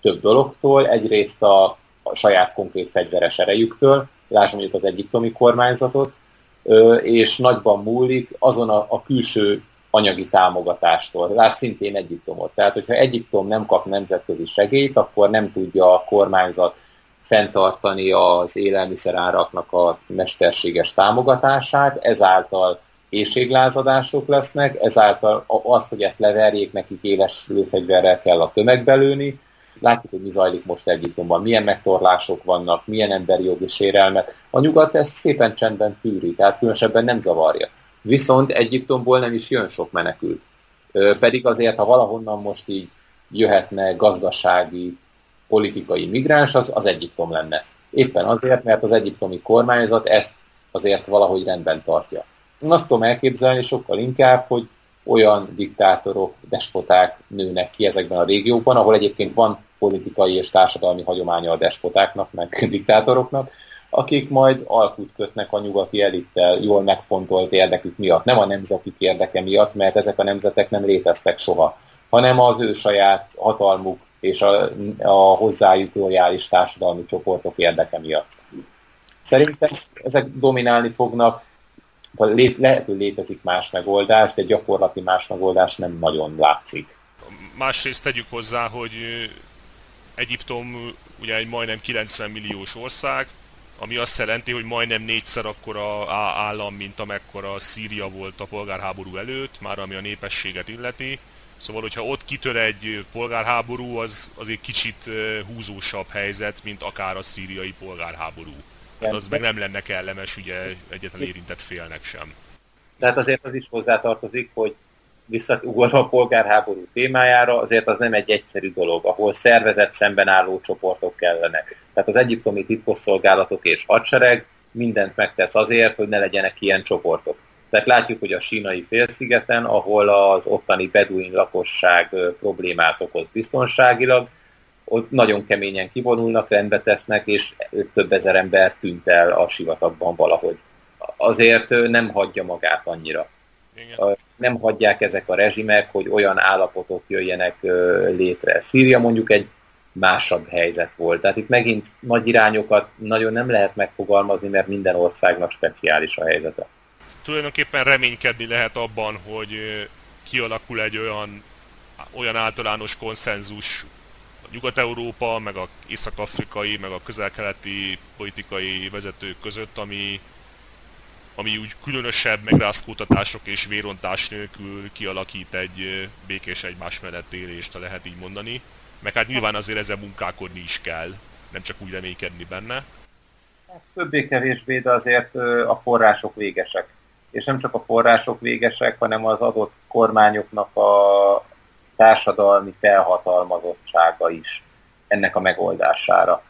több dologtól. Egyrészt a a saját konkrét fegyveres erejüktől, lásd mondjuk az egyiptomi kormányzatot, és nagyban múlik azon a, a külső anyagi támogatástól. Lásd szintén Egyiptomot. Tehát, hogyha Egyiptom nem kap nemzetközi segélyt, akkor nem tudja a kormányzat fenntartani az élelmiszeráraknak a mesterséges támogatását, ezáltal éjséglázadások lesznek, ezáltal az, hogy ezt leverjék, nekik éles lőfegyverrel kell a tömegbelőni, Látjuk, hogy mi zajlik most Egyiptomban, milyen megtorlások vannak, milyen emberi jogi sérelmek. A nyugat ezt szépen csendben tűri, tehát különösebben nem zavarja. Viszont Egyiptomból nem is jön sok menekült. Pedig azért, ha valahonnan most így jöhetne gazdasági, politikai migráns, az, az Egyiptom lenne. Éppen azért, mert az egyiptomi kormányzat ezt azért valahogy rendben tartja. Én azt tudom elképzelni sokkal inkább, hogy olyan diktátorok, despoták nőnek ki ezekben a régiókban, ahol egyébként van politikai és társadalmi hagyománya a despotáknak, meg diktátoroknak, akik majd alkut kötnek a nyugati elittel jól megfontolt érdekük miatt. Nem a nemzetük érdeke miatt, mert ezek a nemzetek nem léteztek soha, hanem az ő saját hatalmuk és a, a hozzájuk lojális társadalmi csoportok érdeke miatt. Szerintem ezek dominálni fognak, lehet, hogy létezik más megoldás, de gyakorlati más megoldás nem nagyon látszik. Másrészt tegyük hozzá, hogy Egyiptom ugye egy majdnem 90 milliós ország, ami azt jelenti, hogy majdnem négyszer akkora állam, mint amekkora Szíria volt a polgárháború előtt, már ami a népességet illeti. Szóval, hogyha ott kitör egy polgárháború, az, az egy kicsit húzósabb helyzet, mint akár a szíriai polgárháború. Hát az meg nem lenne kellemes ugye egyetlen érintett félnek sem. Tehát azért az is hozzátartozik, hogy visszatugolva a polgárháború témájára, azért az nem egy egyszerű dolog, ahol szervezett szemben álló csoportok kellenek. Tehát az egyiptomi titkosszolgálatok és hadsereg mindent megtesz azért, hogy ne legyenek ilyen csoportok. Tehát látjuk, hogy a sínai félszigeten, ahol az ottani beduin lakosság problémát okoz biztonságilag, ott nagyon keményen kivonulnak, rendbe tesznek, és több ezer ember tűnt el a sivatagban valahogy. Azért nem hagyja magát annyira. Igen. Nem hagyják ezek a rezsimek, hogy olyan állapotok jöjjenek létre. Szíria mondjuk egy másabb helyzet volt. Tehát itt megint nagy irányokat nagyon nem lehet megfogalmazni, mert minden országnak speciális a helyzete. Tulajdonképpen reménykedni lehet abban, hogy kialakul egy olyan, olyan általános konszenzus a Nyugat-Európa, meg a észak-afrikai, meg a közel-keleti politikai vezetők között, ami, ami úgy különösebb megrázkódtatások és vérontás nélkül kialakít egy békés egymás mellett élést, ha lehet így mondani. Meg hát nyilván azért ezzel munkálkodni is kell, nem csak úgy reménykedni benne. Többé-kevésbé, de azért a források végesek. És nem csak a források végesek, hanem az adott kormányoknak a társadalmi felhatalmazottsága is ennek a megoldására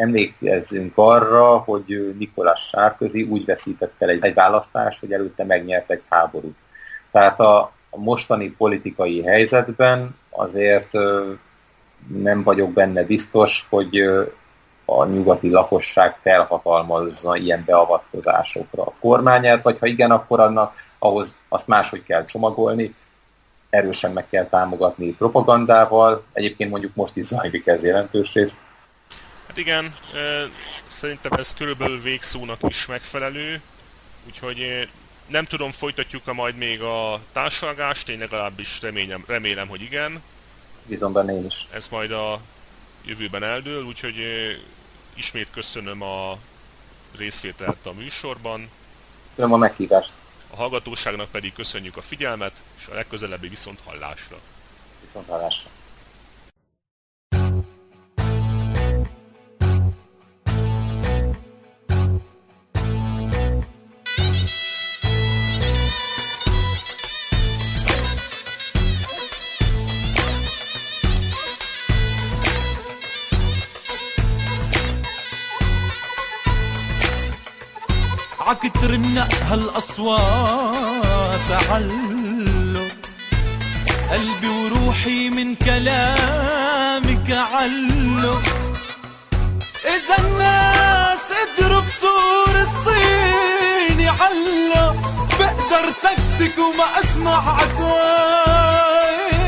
emlékezzünk arra, hogy Nikolás Sárközi úgy veszített el egy, egy választást, hogy előtte megnyert egy háborút. Tehát a, a mostani politikai helyzetben azért nem vagyok benne biztos, hogy a nyugati lakosság felhatalmazza ilyen beavatkozásokra a kormányát, vagy ha igen, akkor annak ahhoz azt máshogy kell csomagolni, erősen meg kell támogatni propagandával. Egyébként mondjuk most is zajlik ez jelentős részt, Hát igen, szerintem ez körülbelül végszónak is megfelelő, úgyhogy nem tudom, folytatjuk-e majd még a társalgást, én legalábbis remélem, remélem hogy igen. Bízom benne én is. Ez majd a jövőben eldől, úgyhogy ismét köszönöm a részvételt a műsorban. Köszönöm a meghívást. A hallgatóságnak pedig köszönjük a figyelmet, és a legközelebbi viszont hallásra. Viszont hallásra. عكتر هالأصوات علو قلبي وروحي من كلامك علو إذا الناس قدروا بصور الصين يعلو بقدر سكتك وما أسمع عتاب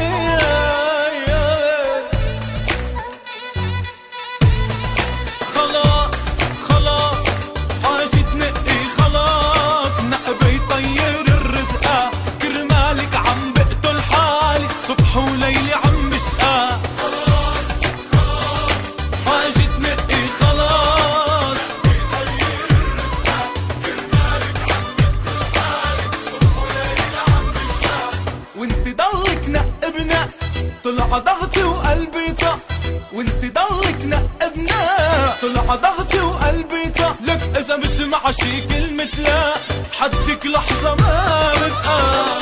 طق وانت ضلك نقبنا طلع ضغطي وقلبي طق لك إذا بسمع شي كلمة لا حدك لحظة ما ببقى.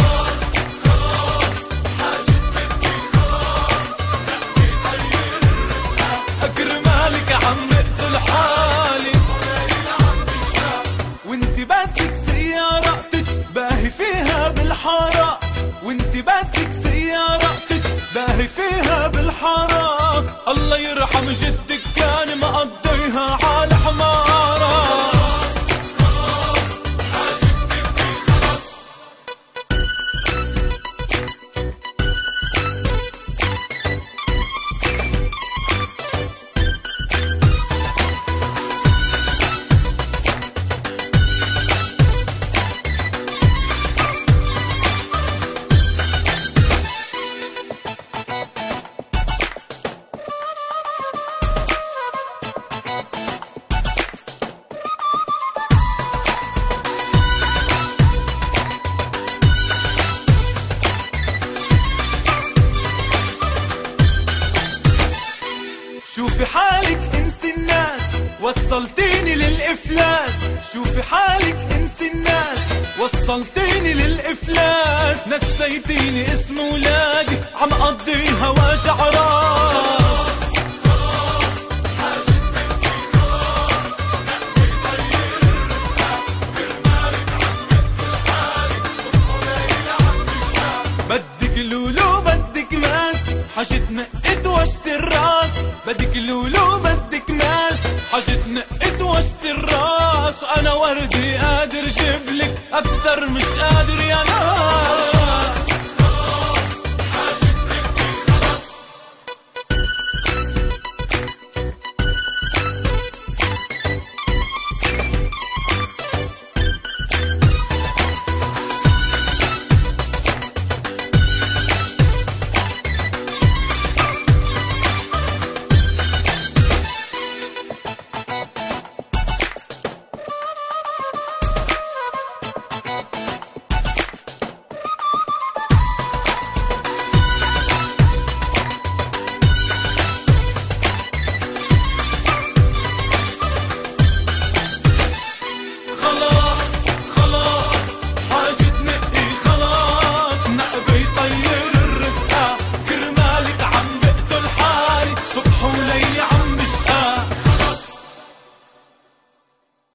sem ti